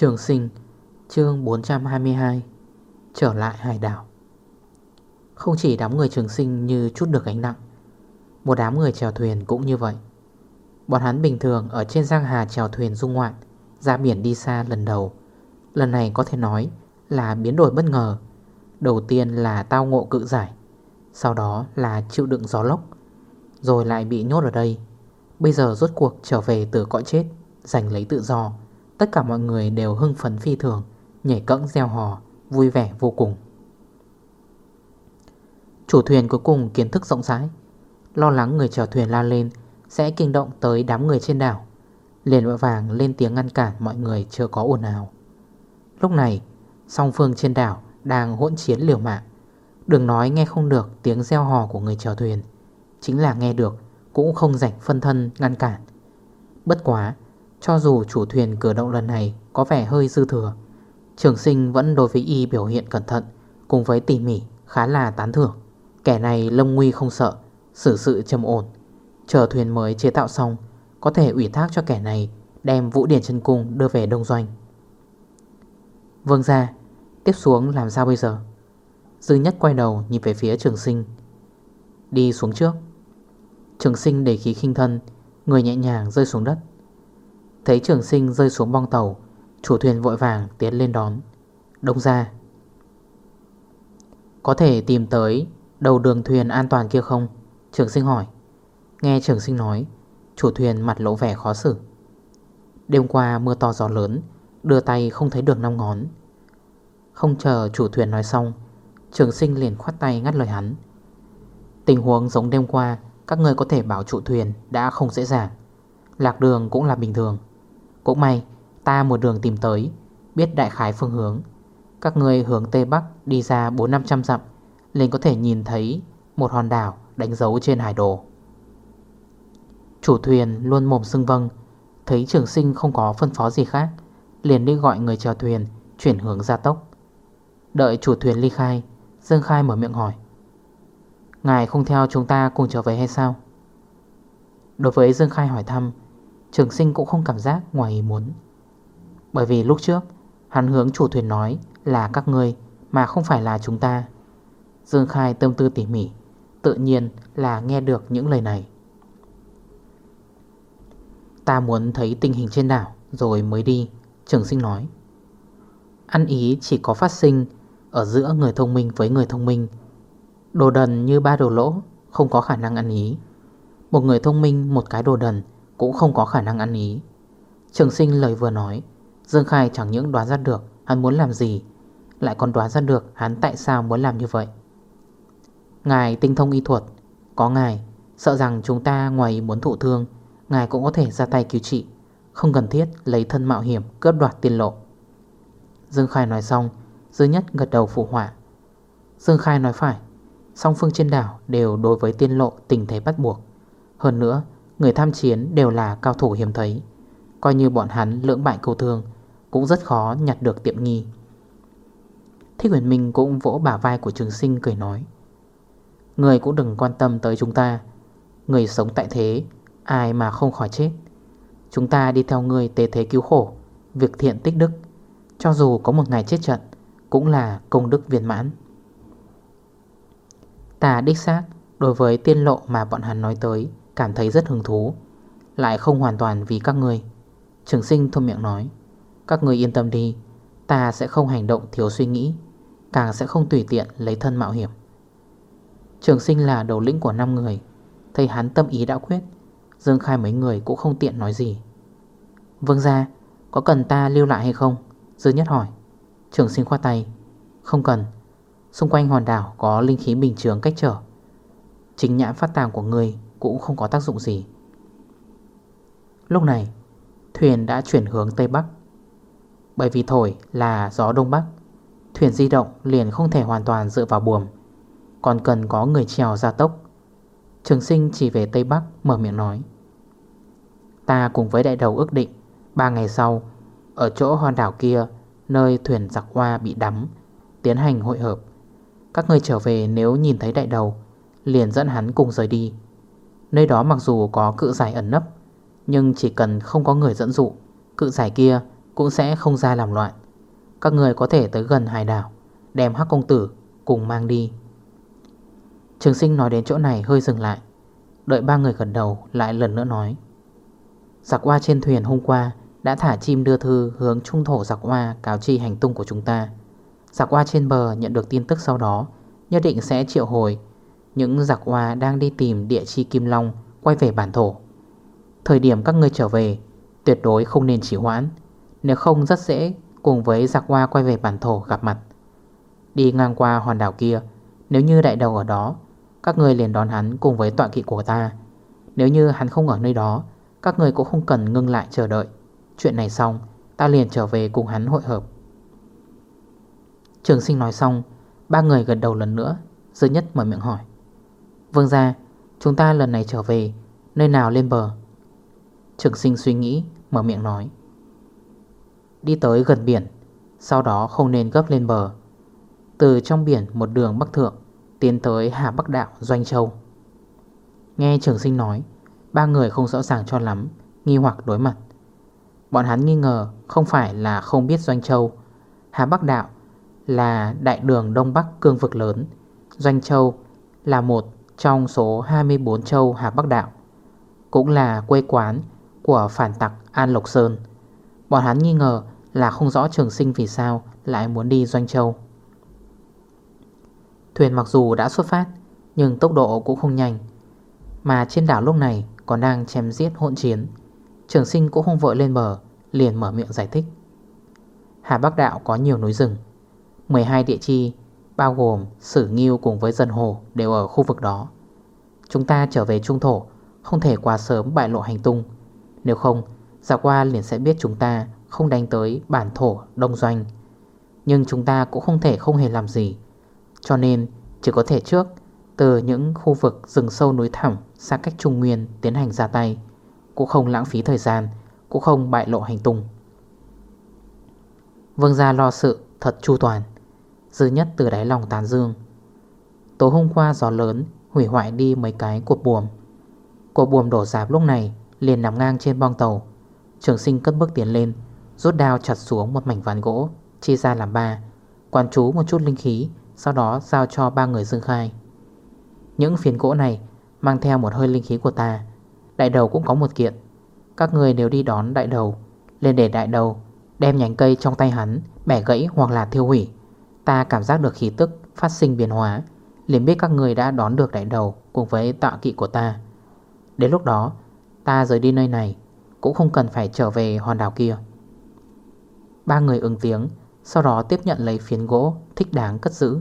Trường sinh, chương 422 Trở lại hải đảo. Không chỉ đám người trường sinh như chút được gánh nặng, Một đám người chèo thuyền cũng như vậy. Bọn hắn bình thường ở trên giang hà chèo thuyền dung ngoạn, Ra biển đi xa lần đầu. Lần này có thể nói là biến đổi bất ngờ. Đầu tiên là tao ngộ cự giải, Sau đó là chịu đựng gió lốc, Rồi lại bị nhốt ở đây. Bây giờ rốt cuộc trở về từ cõi chết, Giành lấy tự do. Tất cả mọi người đều hưng phấn phi thường, Nhảy cẫng gieo hò, Vui vẻ vô cùng. Chủ thuyền cuối cùng kiến thức rộng rãi. Lo lắng người chèo thuyền la lên, Sẽ kinh động tới đám người trên đảo. Liền vội vàng lên tiếng ngăn cản mọi người chưa có ồn ào. Lúc này, Song phương trên đảo đang hỗn chiến liều mạng. Đừng nói nghe không được tiếng gieo hò của người chèo thuyền. Chính là nghe được, Cũng không rảnh phân thân ngăn cản. Bất quá cho dù chủ thuyền cử động lần này có vẻ hơi dư thừa, Trường sinh vẫn đối với y biểu hiện cẩn thận, Cùng với tỉ mỉ khá là tán thưởng. Kẻ này lâm nguy không sợ, Xử sự trầm ổn. Chờ thuyền mới chế tạo xong, Có thể ủy thác cho kẻ này Đem vũ điển chân cung đưa về đông doanh. Vâng ra Tiếp xuống làm sao bây giờ? Dư nhất quay đầu nhìn về phía trường sinh. Đi xuống trước. Trường sinh để khí khinh thân, Người nhẹ nhàng rơi xuống đất. Thấy trường sinh rơi xuống bong tàu, Chủ thuyền vội vàng tiến lên đón. Đông ra. Có thể tìm tới Đầu đường thuyền an toàn kia không? Trường sinh hỏi. Nghe trường sinh nói, Chủ thuyền mặt lỗ vẻ khó xử. Đêm qua mưa to gió lớn, Đưa tay không thấy được năm ngón. Không chờ chủ thuyền nói xong, Trường sinh liền khoát tay ngắt lời hắn. Tình huống giống đêm qua, Các người có thể bảo chủ thuyền đã không dễ dàng. Lạc đường cũng là bình thường cũng may, ta một đường tìm tới, Biết đại khái phương hướng. Các người hướng Tây Bắc đi ra 4-500 dặm, liền có thể nhìn thấy Một hòn đảo đánh dấu trên hải đồ Chủ thuyền luôn mồm xưng vâng Thấy trường sinh không có phân phó gì khác, Liền đi gọi người chèo thuyền Chuyển hướng ra tốc. Đợi chủ thuyền ly khai, Dương Khai mở miệng hỏi, Ngài không theo chúng ta cùng trở về hay sao? Đối với Dương Khai hỏi thăm Trường sinh cũng không cảm giác ngoài ý muốn. Bởi vì lúc trước, Hắn hướng chủ thuyền nói là các ngươi, Mà không phải là chúng ta. Dương Khai tâm tư tỉ mỉ, Tự nhiên là nghe được những lời này. Ta muốn thấy tình hình trên đảo, Rồi mới đi, Trường sinh nói. Ăn ý chỉ có phát sinh Ở giữa người thông minh với người thông minh. Đồ đần như ba đồ lỗ, Không có khả năng ăn ý. Một người thông minh, một cái đồ đần cũng không có khả năng ăn ý. Trường sinh lời vừa nói, Dương Khai chẳng những đoán ra được Hắn muốn làm gì, Lại còn đoán ra được hắn tại sao muốn làm như vậy. Ngài tinh thông y thuật, Có ngài, Sợ rằng chúng ta ngoài muốn thụ thương, Ngài cũng có thể ra tay cứu trị, Không cần thiết lấy thân mạo hiểm Cướp đoạt tiền lộ. Dương Khai nói xong, Dư nhất gật đầu phụ họa. Dương Khai nói phải, Song phương trên đảo đều đối với tiên lộ tình thế bắt buộc. Hơn nữa Người tham chiến đều là cao thủ hiếm thấy. Coi như bọn hắn lưỡng bại cầu thương, Cũng rất khó nhặt được tiệm nghi. Thích huyền minh cũng vỗ bả vai của trường sinh cười nói, Người cũng đừng quan tâm tới chúng ta. Người sống tại thế, Ai mà không khỏi chết. Chúng ta đi theo người tế thế cứu khổ, Việc thiện tích đức. Cho dù có một ngày chết trận, Cũng là công đức viên mãn. Ta đích xác Đối với tiên lộ mà bọn hắn nói tới Cảm thấy rất hứng thú. Lại không hoàn toàn vì các người Trường sinh thông miệng nói, Các người yên tâm đi, Ta sẽ không hành động thiếu suy nghĩ Càng sẽ không tùy tiện lấy thân mạo hiểm. Trường sinh là đầu lĩnh của 5 người, Thấy hắn tâm ý đã quyết, Dương khai mấy người cũng không tiện nói gì. Vâng ra Có cần ta lưu lại hay không? Dương nhất hỏi. Trường sinh khoát tay. Không cần. Xung quanh hòn đảo có linh khí bình thường cách trở. Chính nhãn phát tàng của người cũng không có tác dụng gì. Lúc này, Thuyền đã chuyển hướng Tây Bắc. Bởi vì thổi là gió Đông Bắc, Thuyền di động liền không thể hoàn toàn dựa vào buồm, Còn cần có người trèo ra tốc. Trường sinh chỉ về Tây Bắc mở miệng nói, Ta cùng với đại đầu ước định, Ba ngày sau, Ở chỗ hòn đảo kia, Nơi thuyền giặc hoa bị đắm, Tiến hành hội hợp. Các người trở về nếu nhìn thấy đại đầu, Liền dẫn hắn cùng rời đi. Nơi đó mặc dù có cự giải ẩn nấp, Nhưng chỉ cần không có người dẫn dụ, Cự giải kia cũng sẽ không ra làm loạn. Các người có thể tới gần hải đảo, Đem hắc công tử cùng mang đi. Trường sinh nói đến chỗ này hơi dừng lại. Đợi ba người gần đầu lại lần nữa nói. Giặc hoa trên thuyền hôm qua Đã thả chim đưa thư hướng trung thổ giặc hoa Cáo chi hành tung của chúng ta. Giặc hoa trên bờ nhận được tin tức sau đó, Nhất định sẽ triệu hồi những giặc hoa đang đi tìm địa chi Kim Long Quay về bản thổ. Thời điểm các ngươi trở về, Tuyệt đối không nên chỉ hoãn, Nếu không rất dễ cùng với giặc hoa quay về bản thổ gặp mặt. Đi ngang qua hòn đảo kia, Nếu như đại đầu ở đó, Các người liền đón hắn cùng với tọa kỵ của ta. Nếu như hắn không ở nơi đó, Các người cũng không cần ngưng lại chờ đợi. Chuyện này xong, Ta liền trở về cùng hắn hội hợp. Trường sinh nói xong, Ba người gần đầu lần nữa Dư nhất mở miệng hỏi. Vâng ra, Chúng ta lần này trở về, Nơi nào lên bờ? Trường sinh suy nghĩ, Mở miệng nói. Đi tới gần biển, Sau đó không nên gấp lên bờ. Từ trong biển một đường bắc thượng, Tiến tới Hà Bắc Đạo, Doanh Châu. Nghe trường sinh nói, Ba người không rõ ràng cho lắm, Nghi hoặc đối mặt. Bọn hắn nghi ngờ không phải là không biết Doanh Châu. Hà Bắc Đạo là đại đường Đông Bắc cương vực lớn. Doanh Châu là một trong số 24 châu Hà Bắc Đạo Cũng là quê quán của phản tặc An Lộc Sơn. Bọn hắn nghi ngờ là không rõ trường sinh vì sao lại muốn đi Doanh Châu. Thuyền mặc dù đã xuất phát, Nhưng tốc độ cũng không nhanh, Mà trên đảo lúc này còn đang chém giết hỗn chiến. Trường sinh cũng không vội lên bờ, Liền mở miệng giải thích. Hà Bắc Đạo có nhiều núi rừng 12 địa chi Bao gồm Sử Nghiêu cùng với Dân Hồ Đều ở khu vực đó. Chúng ta trở về Trung Thổ, Không thể quá sớm bại lộ hành tung. Nếu không Giả qua liền sẽ biết chúng ta Không đánh tới bản thổ đông doanh. Nhưng chúng ta cũng không thể không hề làm gì. Cho nên, chỉ có thể trước, Từ những khu vực rừng sâu núi thẳm Xa cách Trung Nguyên tiến hành ra tay, Cũng không lãng phí thời gian, Cũng không bại lộ hành tung. Vương gia lo sự thật chu toàn. Dư nhất từ đáy lòng tàn dương. Tối hôm qua gió lớn, Hủy hoại đi mấy cái cột buồm. Cột buồm đổ giáp lúc này, Liền nằm ngang trên bong tàu. Trường sinh cất bước tiến lên, Rút đao chặt xuống một mảnh ván gỗ, Chia ra làm ba Quan chú một chút linh khí, Sau đó giao cho ba người dương khai. Những phiến gỗ này Mang theo một hơi linh khí của ta, Đại đầu cũng có một kiện. Các người nếu đi đón đại đầu Lên để đại đầu Đem nhánh cây trong tay hắn Bẻ gãy hoặc là thiêu hủy. Ta cảm giác được khí tức phát sinh biến hóa, liền biết các người đã đón được đại đầu Cùng với tọa kỵ của ta. Đến lúc đó, Ta rời đi nơi này, Cũng không cần phải trở về hòn đảo kia. Ba người ứng tiếng, Sau đó tiếp nhận lấy phiến gỗ Thích đáng cất giữ.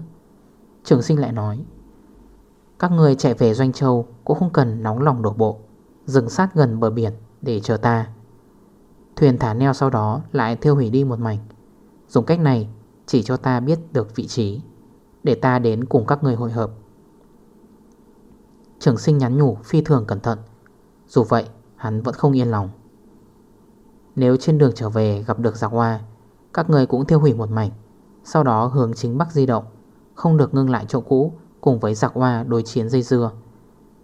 Trường sinh lại nói, Các người chạy về Doanh Châu Cũng không cần nóng lòng đổ bộ, Dừng sát gần bờ biển để chờ ta. Thuyền thả neo sau đó Lại thiêu hủy đi một mảnh. Dùng cách này chỉ cho ta biết được vị trí, Để ta đến cùng các người hội hợp. Trường sinh nhắn nhủ phi thường cẩn thận, Dù vậy, hắn vẫn không yên lòng. Nếu trên đường trở về gặp được giặc hoa, Các người cũng thiêu hủy một mảnh, Sau đó hướng chính Bắc di động, Không được ngưng lại chỗ cũ Cùng với giặc hoa đối chiến dây dưa.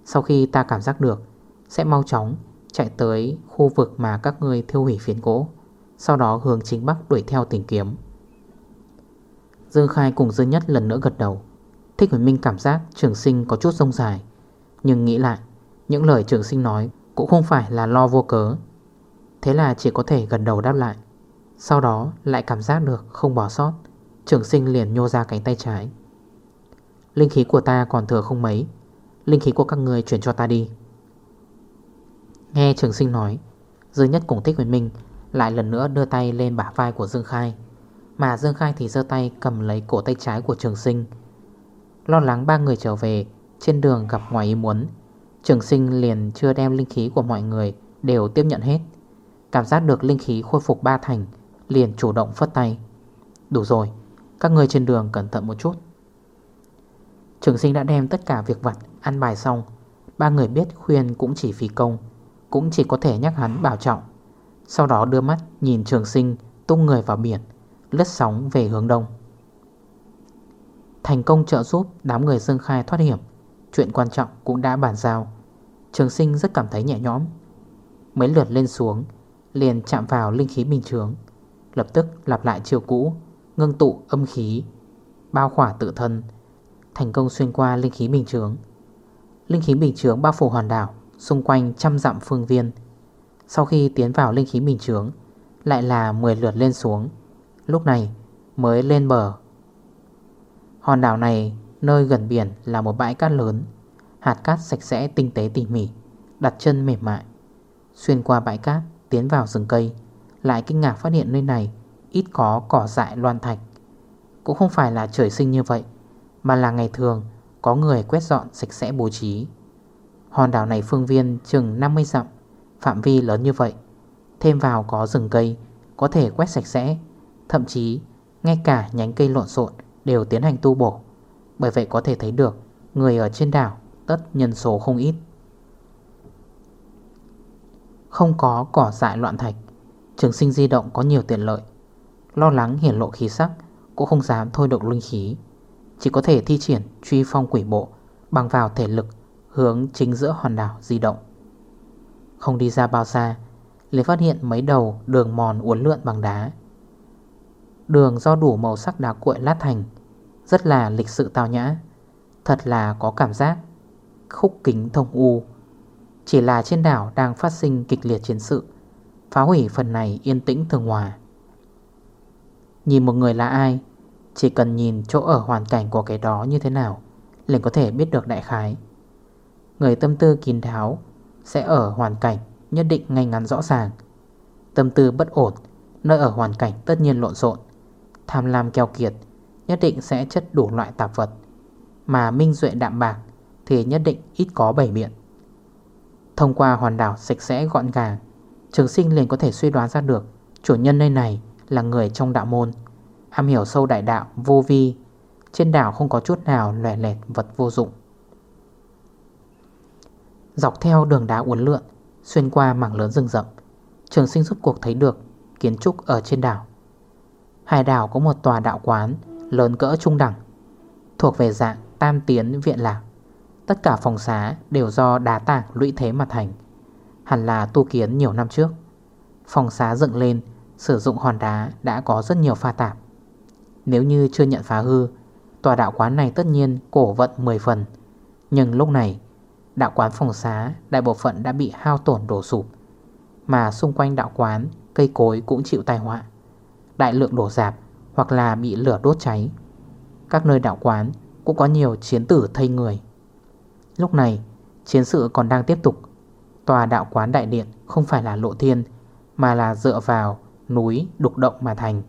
Sau khi ta cảm giác được, Sẽ mau chóng chạy tới khu vực mà các người thiêu hủy phiến gỗ Sau đó hướng chính Bắc đuổi theo tìm kiếm. Dương Khai cùng Dương Nhất lần nữa gật đầu. Thích Huỳnh Minh cảm giác trường sinh có chút rông dài, Nhưng nghĩ lại, Những lời trường sinh nói Cũng không phải là lo vô cớ. Thế là chỉ có thể gần đầu đáp lại. Sau đó lại cảm giác được không bỏ sót, Trường sinh liền nhô ra cánh tay trái. Linh khí của ta còn thừa không mấy, Linh khí của các người chuyển cho ta đi. Nghe trường sinh nói Dương Nhất cùng Thích Huỳnh Minh Lại lần nữa đưa tay lên bả vai của Dương Khai mà Dương Khai thì dơ tay cầm lấy cổ tay trái của trường sinh. Lo lắng ba người trở về, Trên đường gặp ngoài ý muốn, Trường sinh liền chưa đem linh khí của mọi người Đều tiếp nhận hết. Cảm giác được linh khí khôi phục ba thành, Liền chủ động phất tay. Đủ rồi, Các người trên đường cẩn thận một chút. Trường sinh đã đem tất cả việc vặt Ăn bài xong. Ba người biết khuyên cũng chỉ phí công, Cũng chỉ có thể nhắc hắn bảo trọng. Sau đó đưa mắt nhìn trường sinh Tung người vào biển. Lướt sóng về hướng đông. Thành công trợ giúp đám người dương khai thoát hiểm, Chuyện quan trọng cũng đã bàn giao. Trường sinh rất cảm thấy nhẹ nhõm. Mấy lượt lên xuống, Liền chạm vào linh khí bình trướng Lập tức lặp lại chiều cũ, Ngưng tụ âm khí, Bao khỏa tự thân, Thành công xuyên qua linh khí bình trướng Linh khí bình trướng bao phủ hoàn đảo, Xung quanh trăm dặm phương viên. Sau khi tiến vào linh khí bình trướng Lại là 10 lượt lên xuống. Lúc này mới lên bờ. Hòn đảo này, nơi gần biển là một bãi cát lớn, Hạt cát sạch sẽ tinh tế tỉ mỉ, Đặt chân mềm mại. Xuyên qua bãi cát, tiến vào rừng cây, Lại kinh ngạc phát hiện nơi này Ít có cỏ dại loan thạch. Cũng không phải là trời sinh như vậy, Mà là ngày thường Có người quét dọn sạch sẽ bố trí. Hòn đảo này phương viên chừng 50 dặm, Phạm vi lớn như vậy, Thêm vào có rừng cây Có thể quét sạch sẽ Thậm chí ngay cả nhánh cây lộn xộn Đều tiến hành tu bổ. Bởi vậy có thể thấy được, Người ở trên đảo tất nhân số không ít. Không có cỏ dại loạn thạch, Trường sinh di động có nhiều tiện lợi. Lo lắng hiển lộ khí sắc, Cũng không dám thôi động linh khí. Chỉ có thể thi triển truy phong quỷ bộ Bằng vào thể lực Hướng chính giữa hòn đảo di động. Không đi ra bao xa, liền phát hiện mấy đầu đường mòn uốn lượn bằng đá. Đường do đủ màu sắc đá cuội lát thành. Rất là lịch sự tao nhã. Thật là có cảm giác. Khúc kính thông u. Chỉ là trên đảo đang phát sinh kịch liệt chiến sự. Phá hủy phần này yên tĩnh thường hòa. Nhìn một người là ai? Chỉ cần nhìn chỗ ở hoàn cảnh của cái đó như thế nào, liền có thể biết được đại khái. Người tâm tư kín đáo Sẽ ở hoàn cảnh nhất định ngay ngắn rõ ràng. Tâm tư bất ổn, Nơi ở hoàn cảnh tất nhiên lộn xộn. Tham lam keo kiệt, Nhất định sẽ chất đủ loại tạp vật. Mà minh duệ đạm bạc Thì nhất định ít có bảy miệng. Thông qua hoàn đảo sạch sẽ gọn gàng, Trường sinh liền có thể suy đoán ra được Chủ nhân nơi này là người trong đạo môn. Am hiểu sâu đại đạo vô vi, Trên đảo không có chút nào lẻ lẹt vật vô dụng. Dọc theo đường đá uốn lượn, Xuyên qua mảng lớn rừng rậm, Trường sinh rút cuộc thấy được Kiến trúc ở trên đảo. Hải đảo có một tòa đạo quán, Lớn cỡ trung đẳng. Thuộc về dạng tam tiến viện lạc. Tất cả phòng xá đều do đá tảng lũy thế mà thành, Hẳn là tu kiến nhiều năm trước. Phòng xá dựng lên, Sử dụng hòn đá đã có rất nhiều pha tạp. Nếu như chưa nhận phá hư, Tòa đạo quán này tất nhiên cổ vận 10 phần. Nhưng lúc này, Đạo quán phòng xá Đại bộ phận đã bị hao tổn đổ sụp, Mà xung quanh đạo quán Cây cối cũng chịu tai họa. Đại lượng đổ dạp Hoặc là bị lửa đốt cháy. Các nơi đạo quán cũng có nhiều chiến tử thây người. Lúc này, Chiến sự còn đang tiếp tục. Tòa đạo quán đại điện không phải là lộ thiên, Mà là dựa vào núi đục động mà thành.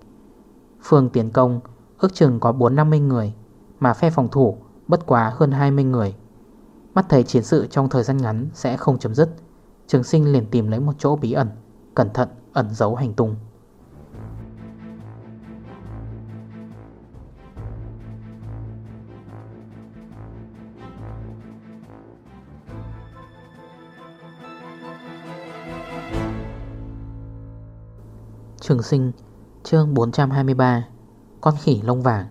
Phương tiến công ước chừng có 4-50 người, Mà phe phòng thủ bất quá hơn 20 người. Mắt thấy chiến sự trong thời gian ngắn sẽ không chấm dứt, Trường sinh liền tìm lấy một chỗ bí ẩn, Cẩn thận ẩn giấu hành tung. Trường sinh, chương 423 Con khỉ lông vàng.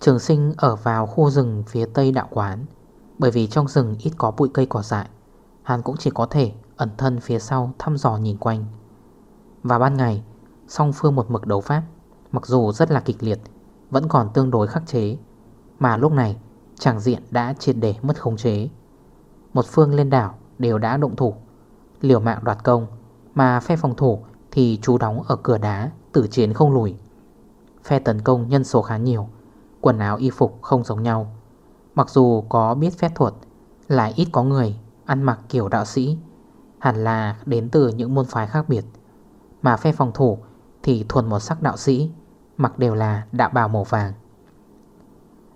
Trường sinh ở vào khu rừng phía tây đạo quán, Bởi vì trong rừng ít có bụi cây cỏ dại, Hắn cũng chỉ có thể ẩn thân phía sau thăm dò nhìn quanh. Và ban ngày, Song phương một mực đấu pháp, Mặc dù rất là kịch liệt, Vẫn còn tương đối khắc chế, Mà lúc này, tràng diện đã triệt để mất khống chế. Một phương lên đảo đều đã động thủ, Liều mạng đoạt công mà phe phòng thủ thì chú đóng ở cửa đá, Tử chiến không lùi. Phe tấn công nhân số khá nhiều, Quần áo y phục không giống nhau. Mặc dù có biết phép thuật, Lại ít có người ăn mặc kiểu đạo sĩ, Hẳn là đến từ những môn phái khác biệt. Mà phe phòng thủ Thì thuần một sắc đạo sĩ, Mặc đều là đạo bào màu vàng.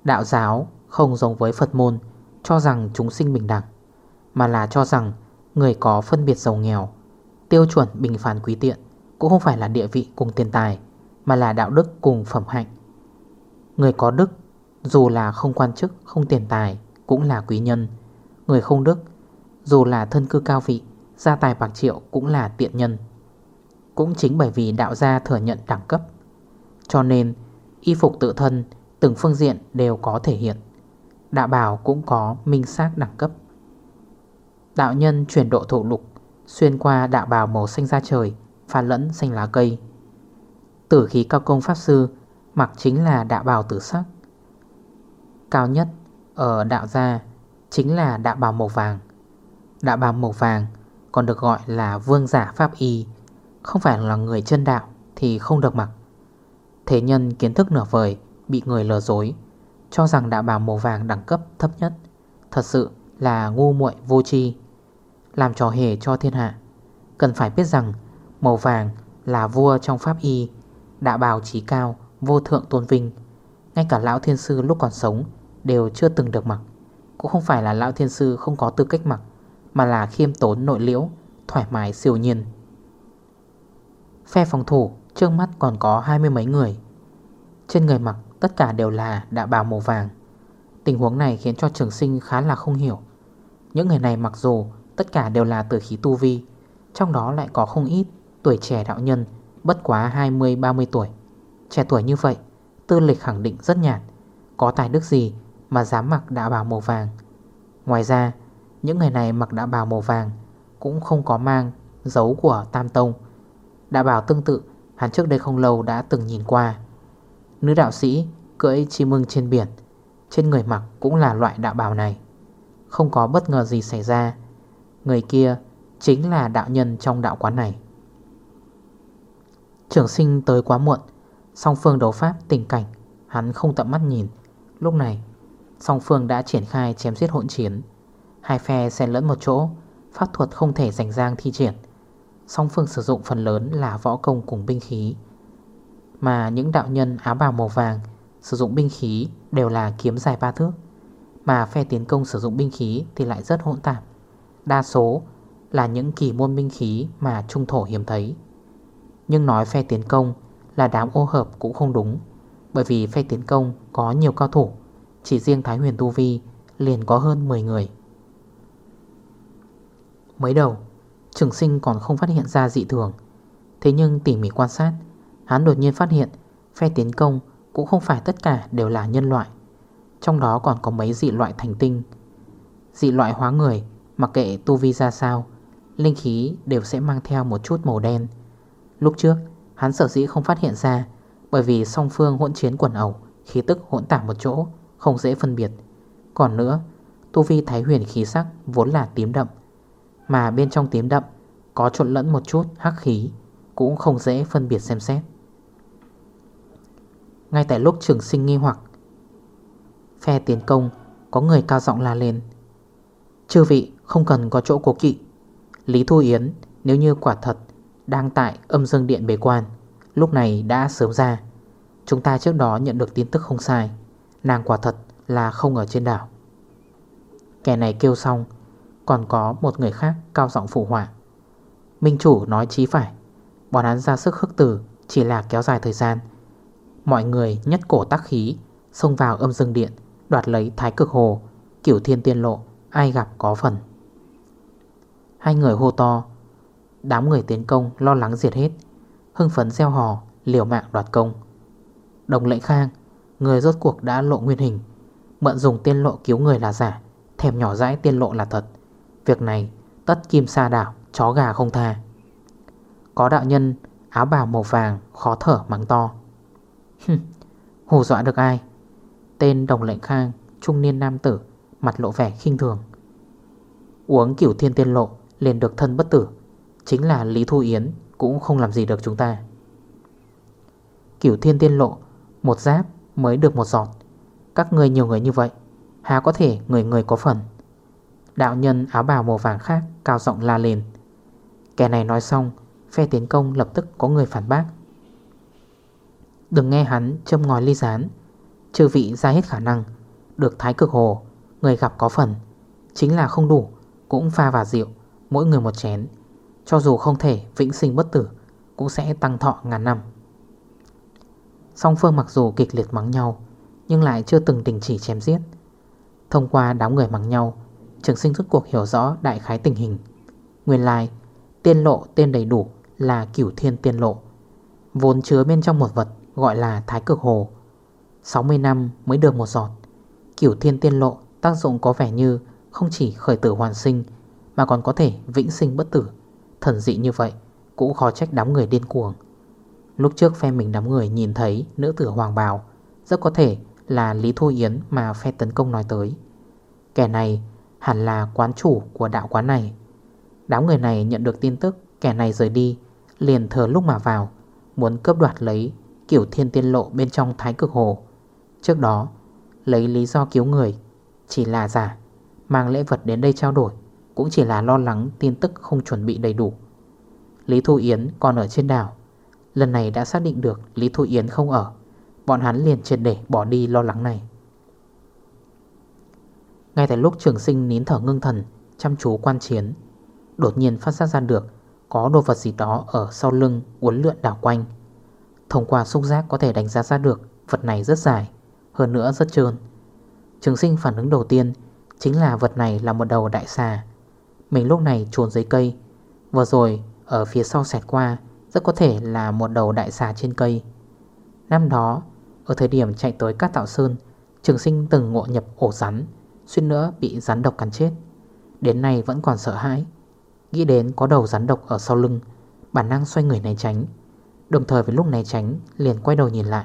Đạo giáo không giống với Phật môn, Cho rằng chúng sinh bình đẳng, Mà là cho rằng Người có phân biệt giàu nghèo Tiêu chuẩn bình phán quý tiện Cũng không phải là địa vị cùng tiền tài, Mà là đạo đức cùng phẩm hạnh. Người có đức, Dù là không quan chức, không tiền tài, Cũng là quý nhân. Người không đức, Dù là thân cư cao vị, Gia tài bạc triệu cũng là tiện nhân. Cũng chính bởi vì đạo gia thừa nhận đẳng cấp. Cho nên, Y phục tự thân, Từng phương diện đều có thể hiện. Đạo bào cũng có minh xác đẳng cấp. Đạo nhân chuyển độ thổ lục Xuyên qua đạo bào màu xanh da trời, Pha lẫn xanh lá cây. Tử khí cao công pháp sư, Mặc chính là đạo bào tử sắc. Cao nhất ở đạo gia Chính là đạo bào màu vàng. Đạo bào màu vàng Còn được gọi là vương giả pháp y. Không phải là người chân đạo Thì không được mặc. Thế nhân kiến thức nửa vời Bị người lừa dối, Cho rằng đạo bào màu vàng đẳng cấp thấp nhất, Thật sự là ngu muội vô tri. Làm trò hề cho thiên hạ. Cần phải biết rằng, Màu vàng là vua trong pháp y, Đã bào trí cao, Vô thượng tôn vinh. Ngay cả lão thiên sư lúc còn sống Đều chưa từng được mặc. Cũng không phải là lão thiên sư không có tư cách mặc, Mà là khiêm tốn, nội liễu, Thoải mái, siêu nhiên. Phe phòng thủ, Trước mắt còn có hai mươi mấy người. Trên người mặc, tất cả đều là đạo bào màu vàng. Tình huống này khiến cho trường sinh khá là không hiểu. Những người này mặc dù tất cả đều là tử khí tu vi, Trong đó lại có không ít tuổi trẻ đạo nhân, Bất quá 20-30 tuổi. Trẻ tuổi như vậy, Tư lịch khẳng định rất nhạt, Có tài đức gì mà dám mặc đạo bào màu vàng? Ngoài ra, Những người này mặc đạo bào màu vàng Cũng không có mang dấu của Tam Tông. Đạo bào tương tự, Hắn trước đây không lâu đã từng nhìn qua. Nữ đạo sĩ cưỡi chim mưng trên biển, Trên người mặc cũng là loại đạo bào này. Không có bất ngờ gì xảy ra Người kia chính là đạo nhân trong đạo quán này. Trưởng sinh tới quá muộn, Song phương đấu pháp, tình cảnh, Hắn không tận mắt nhìn. Lúc này, Song phương đã triển khai chém giết hỗn chiến. Hai phe xen lẫn một chỗ, Pháp thuật không thể rảnh giang thi triển. Song phương sử dụng phần lớn là võ công cùng binh khí. Mà những đạo nhân áo bào màu vàng Sử dụng binh khí đều là kiếm dài ba thước. Mà phe tiến công sử dụng binh khí thì lại rất hỗn tạp. Đa số là những kỳ môn binh khí mà trung thổ hiếm thấy. Nhưng nói phe tiến công là đám ô hợp cũng không đúng, Bởi vì phe tiến công có nhiều cao thủ, Chỉ riêng Thái huyền Tu Vi liền có hơn 10 người. Mới đầu, Trường sinh còn không phát hiện ra dị thường, Thế nhưng tỉ mỉ quan sát, Hắn đột nhiên phát hiện Phe tiến công cũng không phải tất cả đều là nhân loại, Trong đó còn có mấy dị loại thành tinh. Dị loại hóa người Mặc kệ tu vi ra sao, Linh khí đều sẽ mang theo một chút màu đen. Lúc trước, Hắn sở dĩ không phát hiện ra, Bởi vì song phương hỗn chiến quần ẩu, Khí tức hỗn tạp một chỗ, Không dễ phân biệt. Còn nữa, Tu vi thái huyền khí sắc vốn là tím đậm, Mà bên trong tím đậm Có trộn lẫn một chút hắc khí, Cũng không dễ phân biệt xem xét. Ngay tại lúc trường sinh nghi hoặc, Phe tiến công Có người cao giọng la lên, Chư vị không cần có chỗ cố kỵ. Lý Thu Yến, nếu như quả thật, Đang tại âm dương điện bế quan, Lúc này đã sớm ra. Chúng ta trước đó nhận được tin tức không sai, Nàng quả thật là không ở trên đảo. Kẻ này kêu xong, Còn có một người khác cao giọng phụ họa. Minh chủ nói chí phải, Bọn hắn ra sức khức tử Chỉ là kéo dài thời gian. Mọi người nhất cổ tác khí, Xông vào âm dương điện, Đoạt lấy thái cực hồ Kiểu thiên tiên lộ, Ai gặp có phần. Hai người hô to. Đám người tiến công lo lắng diệt hết. Hưng phấn gieo hò, liều mạng đoạt công. Đồng lệnh khang, Người rốt cuộc đã lộ nguyên hình. Mượn dùng tiên lộ cứu người là giả, Thèm nhỏ dãi tiên lộ là thật. Việc này, tất kim sa đảo, Chó gà không tha. Có đạo nhân, áo bào màu vàng, Khó thở mắng to. Hù dọa được ai? Tên đồng lệnh khang, Trung niên nam tử, Mặt lộ vẻ khinh thường. Uống kiểu thiên tiên lộ liền được thân bất tử. Chính là Lý Thu Yến Cũng không làm gì được chúng ta. Kiểu thiên tiên lộ, Một giáp mới được một giọt. Các người nhiều người như vậy, Há có thể người người có phần? Đạo nhân áo bào màu vàng khác Cao giọng la lên. Kẻ này nói xong, Phe tiến công lập tức có người phản bác. Đừng nghe hắn châm ngòi ly rán Chư vị ra hết khả năng, Được thái cực hồ, Người gặp có phần. Chính là không đủ, Cũng pha vào rượu. Mỗi người một chén. Cho dù không thể vĩnh sinh bất tử, Cũng sẽ tăng thọ ngàn năm. Song phương mặc dù kịch liệt mắng nhau, Nhưng lại chưa từng đình chỉ chém giết. Thông qua đám người mắng nhau, Trường sinh rút cuộc hiểu rõ đại khái tình hình. Nguyên lai, Tiên lộ tên đầy đủ là cửu thiên tiên lộ, Vốn chứa bên trong một vật gọi là thái cực hồ. 60 năm mới được một giọt, Cửu thiên tiên lộ tác dụng có vẻ như Không chỉ khởi tử hoàn sinh mà còn có thể vĩnh sinh bất tử. Thần dị như vậy, Cũng khó trách đám người điên cuồng. Lúc trước phe mình đám người nhìn thấy Nữ tử hoàng bào, Rất có thể là Lý Thu Yến mà phe tấn công nói tới. Kẻ này hẳn là quán chủ của đạo quán này. Đám người này nhận được tin tức, Kẻ này rời đi, Liền thờ lúc mà vào, Muốn cướp đoạt lấy kiểu thiên tiên lộ bên trong thái cực hồ. Trước đó, Lấy lý do cứu người, Chỉ là giả, Mang lễ vật đến đây trao đổi. Cũng chỉ là lo lắng, tin tức không chuẩn bị đầy đủ. Lý Thu Yến còn ở trên đảo. Lần này đã xác định được Lý Thu Yến không ở. Bọn hắn liền triệt để bỏ đi lo lắng này. Ngay tại lúc trường sinh nín thở ngưng thần, Chăm chú quan chiến, Đột nhiên phát giác ra được Có đồ vật gì đó ở sau lưng uốn lượn đảo quanh. Thông qua xúc giác có thể đánh giá ra được Vật này rất dài, Hơn nữa rất trơn. Trường sinh phản ứng đầu tiên Chính là vật này là một đầu đại xà mình lúc này trốn dưới cây. Vừa rồi, ở phía sau xẹt qua, Rất có thể là một đầu đại xà trên cây. Năm đó, Ở thời điểm chạy tới các tạo sơn, Trường sinh từng ngộ nhập ổ rắn Xuyên nữa bị rắn độc cắn chết. Đến nay vẫn còn sợ hãi. Nghĩ đến có đầu rắn độc ở sau lưng, Bản năng xoay người này tránh. Đồng thời với lúc này tránh, liền quay đầu nhìn lại.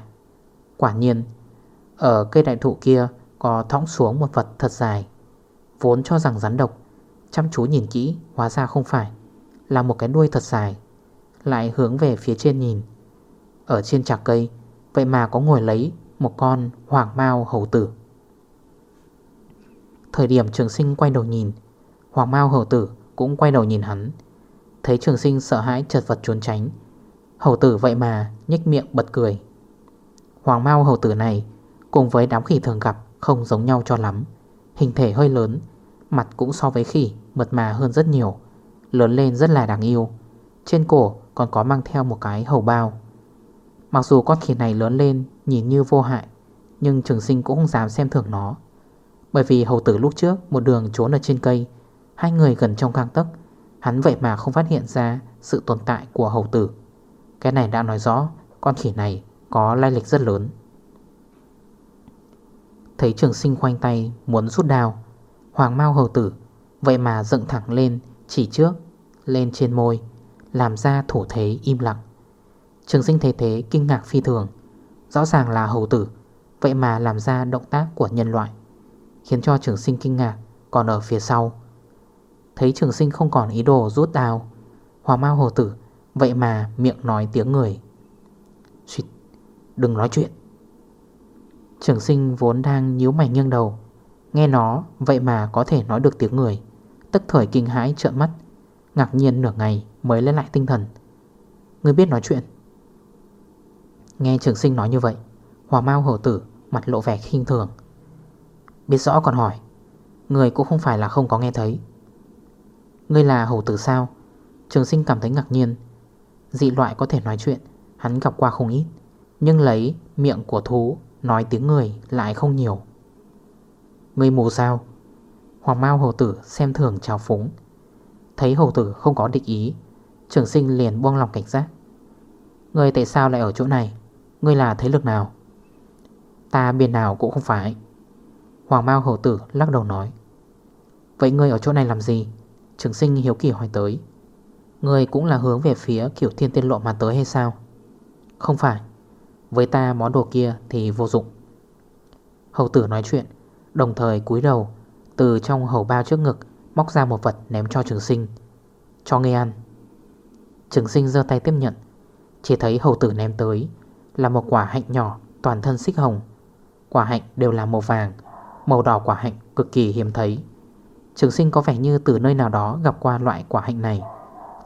Quả nhiên, Ở cây đại thụ kia Có thõng xuống một vật thật dài, Vốn cho rằng rắn độc Chăm chú nhìn kỹ, hóa ra không phải, Là một cái đuôi thật dài, Lại hướng về phía trên nhìn. Ở trên chạc cây, Vậy mà có ngồi lấy một con hoàng mau hầu tử. Thời điểm trường sinh quay đầu nhìn, Hoàng mau hầu tử cũng quay đầu nhìn hắn. Thấy trường sinh sợ hãi chật vật trốn tránh, Hầu tử vậy mà nhếch miệng bật cười. Hoàng mau hầu tử này Cùng với đám khỉ thường gặp Không giống nhau cho lắm, Hình thể hơi lớn Mặt cũng so với khỉ, mượt mà hơn rất nhiều. Lớn lên rất là đáng yêu. Trên cổ còn có mang theo một cái hầu bao. Mặc dù con khỉ này lớn lên Nhìn như vô hại, Nhưng trường sinh cũng không dám xem thường nó. Bởi vì hầu tử lúc trước Một đường trốn ở trên cây, Hai người gần trong căng tấc, Hắn vậy mà không phát hiện ra sự tồn tại của hầu tử. Cái này đã nói rõ, Con khỉ này có lai lịch rất lớn. Thấy trường sinh khoanh tay muốn rút đào Hoàng Mao hầu tử. Vậy mà dựng thẳng lên, Chỉ trước, Lên trên môi, Làm ra thủ thế im lặng. Trường sinh thấy thế kinh ngạc phi thường. Rõ ràng là hầu tử, Vậy mà làm ra động tác của nhân loại, Khiến cho trường sinh kinh ngạc Còn ở phía sau. Thấy trường sinh không còn ý đồ rút đào Hoàng Mao hầu tử, Vậy mà miệng nói tiếng người. Xuyệt, Đừng nói chuyện. Trường sinh vốn đang nhíu mày nghiêng đầu Nghe nó, vậy mà có thể nói được tiếng người. Tức thời kinh hãi trợn mắt. Ngạc nhiên nửa ngày mới lên lại tinh thần. Người biết nói chuyện. Nghe trường sinh nói như vậy Hòa mau hổ tử mặt lộ vẻ khinh thường. Biết rõ còn hỏi, Người cũng không phải là không có nghe thấy. Ngươi là hổ tử sao? Trường sinh cảm thấy ngạc nhiên. Dị loại có thể nói chuyện, Hắn gặp qua không ít. Nhưng lấy miệng của thú, Nói tiếng người lại không nhiều. Ngươi mù sao? Hoàng Mao hầu tử xem thường trào phúng. Thấy hầu tử không có địch ý, Trường sinh liền buông lòng cảnh giác. Ngươi tại sao lại ở chỗ này? Ngươi là thế lực nào? Ta biển nào cũng không phải. Hoàng Mao hầu tử lắc đầu nói. Vậy ngươi ở chỗ này làm gì? Trường sinh hiếu kỳ hỏi tới. Ngươi cũng là hướng về phía kiểu thiên tiên lộ mà tới hay sao? Không phải. Với ta món đồ kia thì vô dụng. Hầu tử nói chuyện. Đồng thời cúi đầu, Từ trong hầu bao trước ngực, Móc ra một vật ném cho trường sinh. Cho nghe ăn Trường sinh dơ tay tiếp nhận, Chỉ thấy hầu tử ném tới, Là một quả hạnh nhỏ, toàn thân xích hồng. Quả hạnh đều là màu vàng, Màu đỏ quả hạnh cực kỳ hiếm thấy. Trường sinh có vẻ như từ nơi nào đó gặp qua loại quả hạnh này,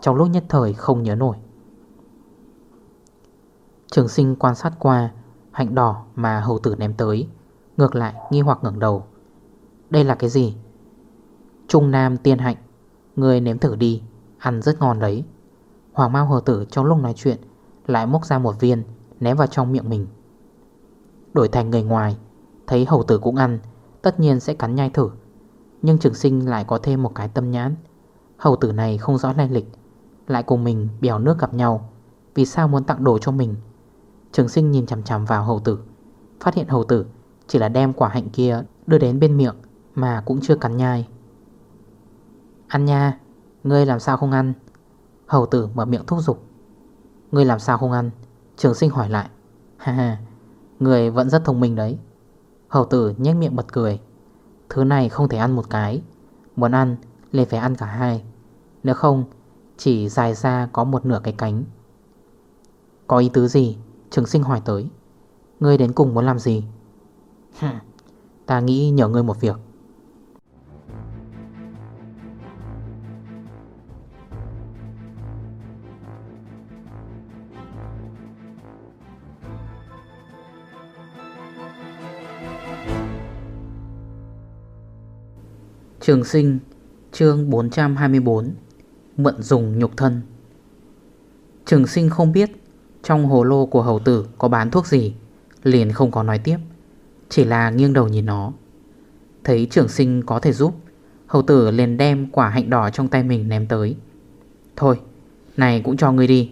Trong lúc nhất thời không nhớ nổi. Trường sinh quan sát qua, Hạnh đỏ mà hầu tử ném tới Ngược lại, nghi hoặc ngẩng đầu. Đây là cái gì? Trung Nam tiên hạnh Người nếm thử đi, Ăn rất ngon đấy. Hoàng Mao Hồ tử trong lúc nói chuyện Lại móc ra một viên, Ném vào trong miệng mình. Đổi thành người ngoài, Thấy hầu tử cũng ăn, Tất nhiên sẽ cắn nhai thử. Nhưng trường sinh lại có thêm một cái tâm nhãn. Hầu tử này không rõ lai lịch, Lại cùng mình bèo nước gặp nhau. Vì sao muốn tặng đồ cho mình? Trường sinh nhìn chằm chằm vào hầu tử, Phát hiện hầu tử chỉ là đem quả hạnh kia đưa đến bên miệng, Mà cũng chưa cắn nhai. Ăn nha, Ngươi làm sao không ăn? Hầu tử mở miệng thúc giục. Ngươi làm sao không ăn? Trường sinh hỏi lại. Ha ha, Ngươi vẫn rất thông minh đấy. Hầu tử nhếch miệng bật cười. Thứ này không thể ăn một cái. Muốn ăn, liền phải ăn cả hai. Nếu không, chỉ dài ra có một nửa cái cánh. Có ý tứ gì? Trường sinh hỏi tới. Ngươi đến cùng muốn làm gì? Ta nghĩ nhờ ngươi một việc. Trường sinh, chương 424 Mượn dùng nhục thân. Trường sinh không biết Trong hồ lô của hầu tử có bán thuốc gì, Liền không có nói tiếp. Chỉ là nghiêng đầu nhìn nó. Thấy trưởng sinh có thể giúp, Hầu tử liền đem quả hạnh đỏ trong tay mình ném tới. Thôi, Này cũng cho ngươi đi.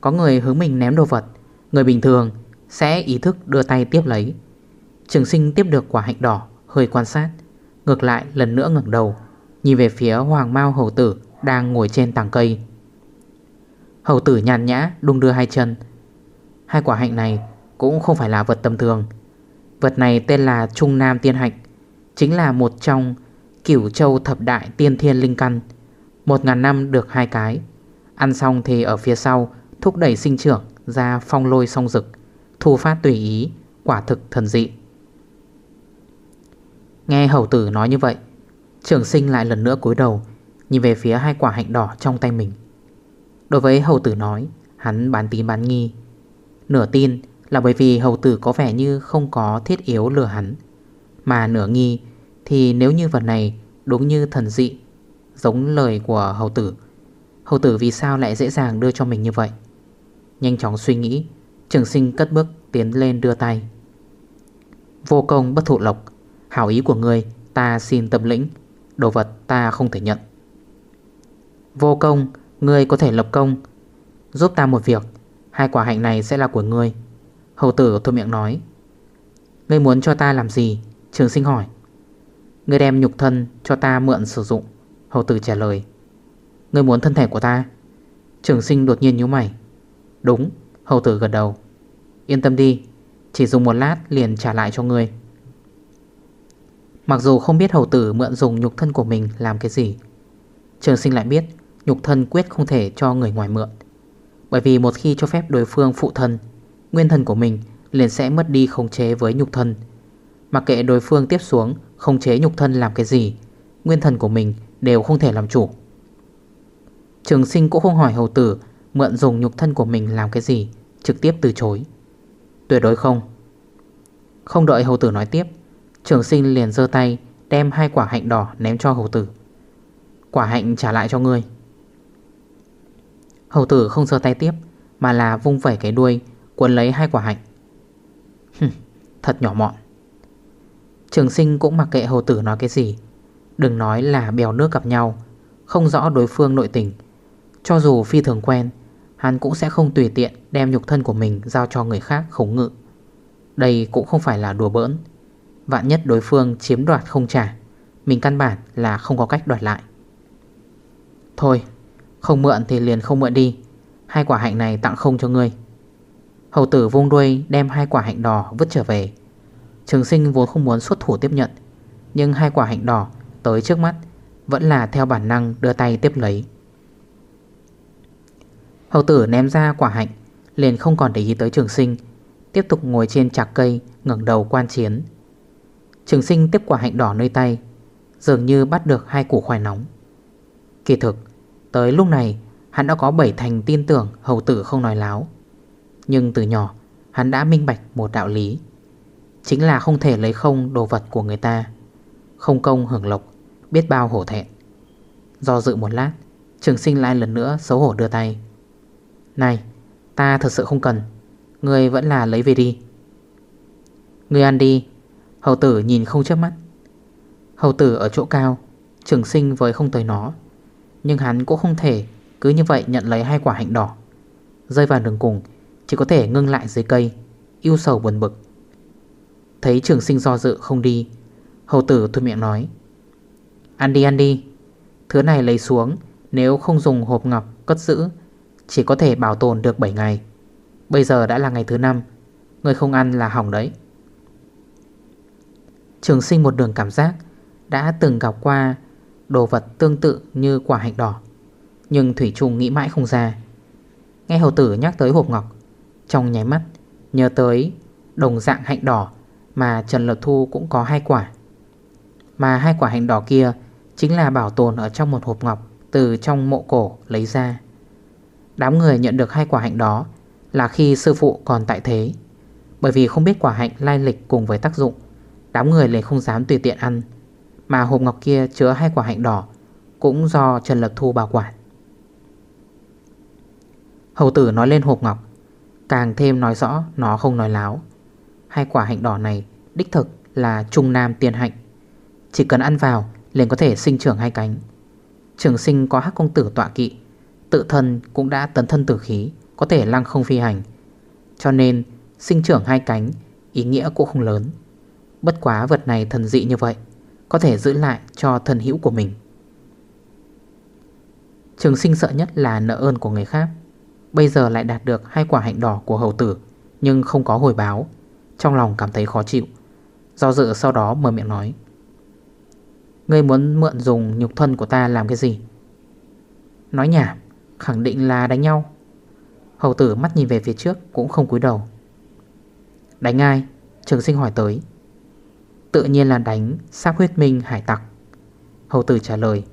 Có người hướng mình ném đồ vật, Người bình thường sẽ ý thức đưa tay tiếp lấy. Trường sinh tiếp được quả hạnh đỏ, Hơi quan sát, Ngược lại lần nữa ngẩng đầu, Nhìn về phía hoàng mao hầu tử Đang ngồi trên tảng cây. Hầu tử nhàn nhã đung đưa hai chân. Hai quả hạnh này Cũng không phải là vật tầm thường Vật này tên là Trung Nam Tiên Hạnh Chính là một trong Cửu châu thập đại tiên thiên linh căn. Một ngàn năm được hai cái. Ăn xong thì ở phía sau, Thúc đẩy sinh trưởng ra phong lôi song rực Thu phát tùy ý, Quả thực thần dị. Nghe hầu tử nói như vậy, Trường sinh lại lần nữa cúi đầu, Nhìn về phía hai quả hạnh đỏ trong tay mình. Đối với hầu tử nói, Hắn bán tín bán nghi. Nửa tin là bởi vì hầu tử có vẻ như không có thiết yếu lừa hắn. Mà nửa nghi, Thì nếu như vật này đúng như thần dị, Giống lời của hầu tử Hầu tử vì sao lại dễ dàng đưa cho mình như vậy? Nhanh chóng suy nghĩ, Trường sinh cất bước tiến lên đưa tay. Vô công bất thụ lộc, Hảo ý của người ta xin tâm lĩnh, Đồ vật ta không thể nhận. Vô công, Ngươi có thể lập công, Giúp ta một việc, Hai quả hạnh này sẽ là của ngươi. Hầu tử thôi miệng nói. Ngươi muốn cho ta làm gì? Trường sinh hỏi. Ngươi đem nhục thân cho ta mượn sử dụng. Hầu tử trả lời. Ngươi muốn thân thể của ta? Trường sinh đột nhiên nhíu mày. Đúng, Hầu tử gật đầu. Yên tâm đi, Chỉ dùng một lát liền trả lại cho ngươi. Mặc dù không biết hầu tử mượn dùng nhục thân của mình làm cái gì, Trường sinh lại biết nhục thân quyết không thể cho người ngoài mượn. Bởi vì một khi cho phép đối phương phụ thân Nguyên thần của mình liền sẽ mất đi khống chế với nhục thân. Mặc kệ đối phương tiếp xuống khống chế nhục thân làm cái gì, Nguyên thần của mình đều không thể làm chủ. Trường sinh cũng không hỏi hầu tử Mượn dùng nhục thân của mình làm cái gì, Trực tiếp từ chối. Tuyệt đối không. Không đợi hầu tử nói tiếp, Trường sinh liền dơ tay Đem hai quả hạnh đỏ ném cho hầu tử. Quả hạnh trả lại cho ngươi. Hầu tử không dơ tay tiếp, Mà là vung vẩy cái đuôi Cuốn lấy hai quả hạnh. Thật nhỏ mọn. Trường sinh cũng mặc kệ hầu tử nói cái gì. Đừng nói là bèo nước gặp nhau, Không rõ đối phương nội tình. Cho dù phi thường quen, Hắn cũng sẽ không tùy tiện đem nhục thân của mình Giao cho người khác khống ngự. Đây cũng không phải là đùa bỡn. Vạn nhất đối phương chiếm đoạt không trả, Mình căn bản là không có cách đoạt lại. Thôi, Không mượn thì liền không mượn đi. Hai quả hạnh này tặng không cho ngươi. Hầu tử vung đuôi đem hai quả hạnh đỏ vứt trở về. Trường sinh vốn không muốn xuất thủ tiếp nhận, Nhưng hai quả hạnh đỏ tới trước mắt Vẫn là theo bản năng đưa tay tiếp lấy. Hầu tử ném ra quả hạnh, Liền không còn để ý tới trường sinh, Tiếp tục ngồi trên chạc cây ngẩng đầu quan chiến. Trường sinh tiếp quả hạnh đỏ nơi tay, Dường như bắt được hai củ khoai nóng. Kỳ thực, Tới lúc này, Hắn đã có bảy thành tin tưởng hầu tử không nói láo. Nhưng từ nhỏ, Hắn đã minh bạch một đạo lý. Chính là không thể lấy không đồ vật của người ta. Không công hưởng lộc, Biết bao hổ thẹn. Do dự một lát, Trường sinh lại lần nữa xấu hổ đưa tay. Này, Ta thật sự không cần. Người vẫn là lấy về đi. Người ăn đi. Hầu tử nhìn không chớp mắt. Hầu tử ở chỗ cao, Trường sinh với không tới nó. Nhưng hắn cũng không thể cứ như vậy nhận lấy hai quả hạnh đỏ. Rơi vào đường cùng chỉ có thể ngưng lại dưới cây Yêu sầu buồn bực. Thấy trường sinh do dự không đi, Hầu tử thôi miệng nói, Ăn đi ăn đi, Thứ này lấy xuống, Nếu không dùng hộp ngọc cất giữ, Chỉ có thể bảo tồn được 7 ngày. Bây giờ đã là ngày thứ 5 Người không ăn là hỏng đấy. Trường sinh một đường cảm giác Đã từng gặp qua Đồ vật tương tự như quả hạnh đỏ, Nhưng Thủy Trung nghĩ mãi không ra. Nghe hầu tử nhắc tới hộp ngọc trong nháy mắt. Nhớ tới đồng dạng hạnh đỏ Mà Trần Lập Thu cũng có hai quả. Mà hai quả hạnh đỏ kia Chính là bảo tồn ở trong một hộp ngọc Từ trong mộ cổ lấy ra. Đám người nhận được hai quả hạnh đó Là khi sư phụ còn tại thế. Bởi vì không biết quả hạnh lai lịch cùng với tác dụng, Đám người liền không dám tùy tiện ăn. Mà hộp ngọc kia chứa hai quả hạnh đỏ Cũng do Trần Lập Thu bảo quản. Hầu tử nói lên hộp ngọc Càng thêm nói rõ, nó không nói láo. Hai quả hạnh đỏ này, Đích thực là trung nam tiên hạnh. Chỉ cần ăn vào, liền có thể sinh trưởng hai cánh. Trường sinh có hắc công tử tọa kỵ, Tự thân cũng đã tấn thân tử khí, Có thể lăng không phi hành. Cho nên, sinh trưởng hai cánh, Ý nghĩa cũng không lớn. Bất quá vật này thần dị như vậy, Có thể giữ lại cho thần hữu của mình. Trường sinh sợ nhất là nợ ơn của người khác. Bây giờ lại đạt được hai quả hạnh đỏ của hầu tử, Nhưng không có hồi báo. Trong lòng cảm thấy khó chịu. Do dự sau đó mở miệng nói, Ngươi muốn mượn dùng nhục thân của ta làm cái gì? Nói nhảm, Khẳng định là đánh nhau. Hầu tử mắt nhìn về phía trước Cũng không cúi đầu. Đánh ai? Trường sinh hỏi tới. Tự nhiên là đánh Sáp huyết minh hải tặc. Hầu tử trả lời,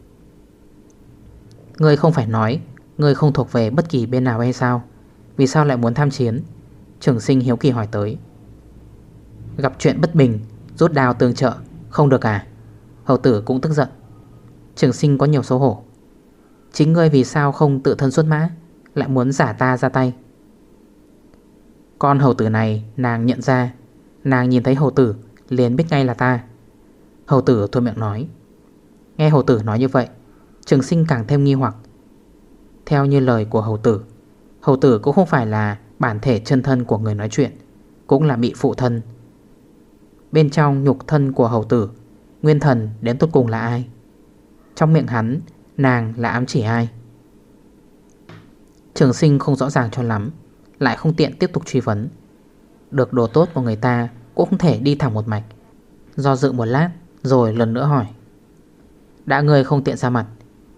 Ngươi không phải nói Ngươi không thuộc về bất kỳ bên nào hay sao? Vì sao lại muốn tham chiến? Trường sinh hiếu kỳ hỏi tới. Gặp chuyện bất bình, Rút đào tương trợ, Không được à? Hầu tử cũng tức giận. Trường sinh có nhiều xấu hổ. Chính ngươi vì sao không tự thân xuất mã, Lại muốn giả ta ra tay? Con hầu tử này, nàng nhận ra. Nàng nhìn thấy hầu tử, liền biết ngay là ta. Hầu tử thôi miệng nói. Nghe hầu tử nói như vậy, Trường sinh càng thêm nghi hoặc. Theo như lời của hầu tử. Hầu tử cũng không phải là bản thể chân thân của người nói chuyện, Cũng là bị phụ thân. Bên trong nhục thân của hầu tử, Nguyên thần đến tốt cùng là ai? Trong miệng hắn, Nàng là ám chỉ ai? Trường sinh không rõ ràng cho lắm, Lại không tiện tiếp tục truy vấn. Được đồ tốt của người ta Cũng không thể đi thẳng một mạch. Do dự một lát, Rồi lần nữa hỏi. Đã người không tiện ra mặt,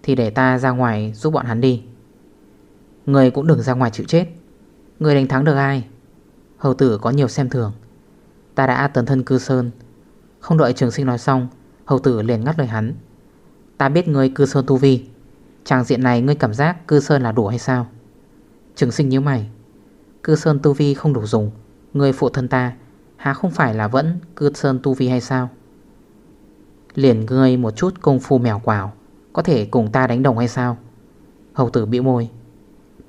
Thì để ta ra ngoài giúp bọn hắn đi. Người cũng đừng ra ngoài chịu chết. Người đánh thắng được ai? Hầu tử có nhiều xem thường. Ta đã tấn thân cư sơn. Không đợi trường sinh nói xong, Hầu tử liền ngắt lời hắn. Ta biết ngươi cư sơn tu vi. Tràng diện này ngươi cảm giác cư sơn là đủ hay sao? Trường sinh như mày. Cư sơn tu vi không đủ dùng. Ngươi phụ thân ta, Há không phải là vẫn cư sơn tu vi hay sao? Liền ngươi một chút công phu mèo quào, Có thể cùng ta đánh đồng hay sao? Hầu tử bị môi.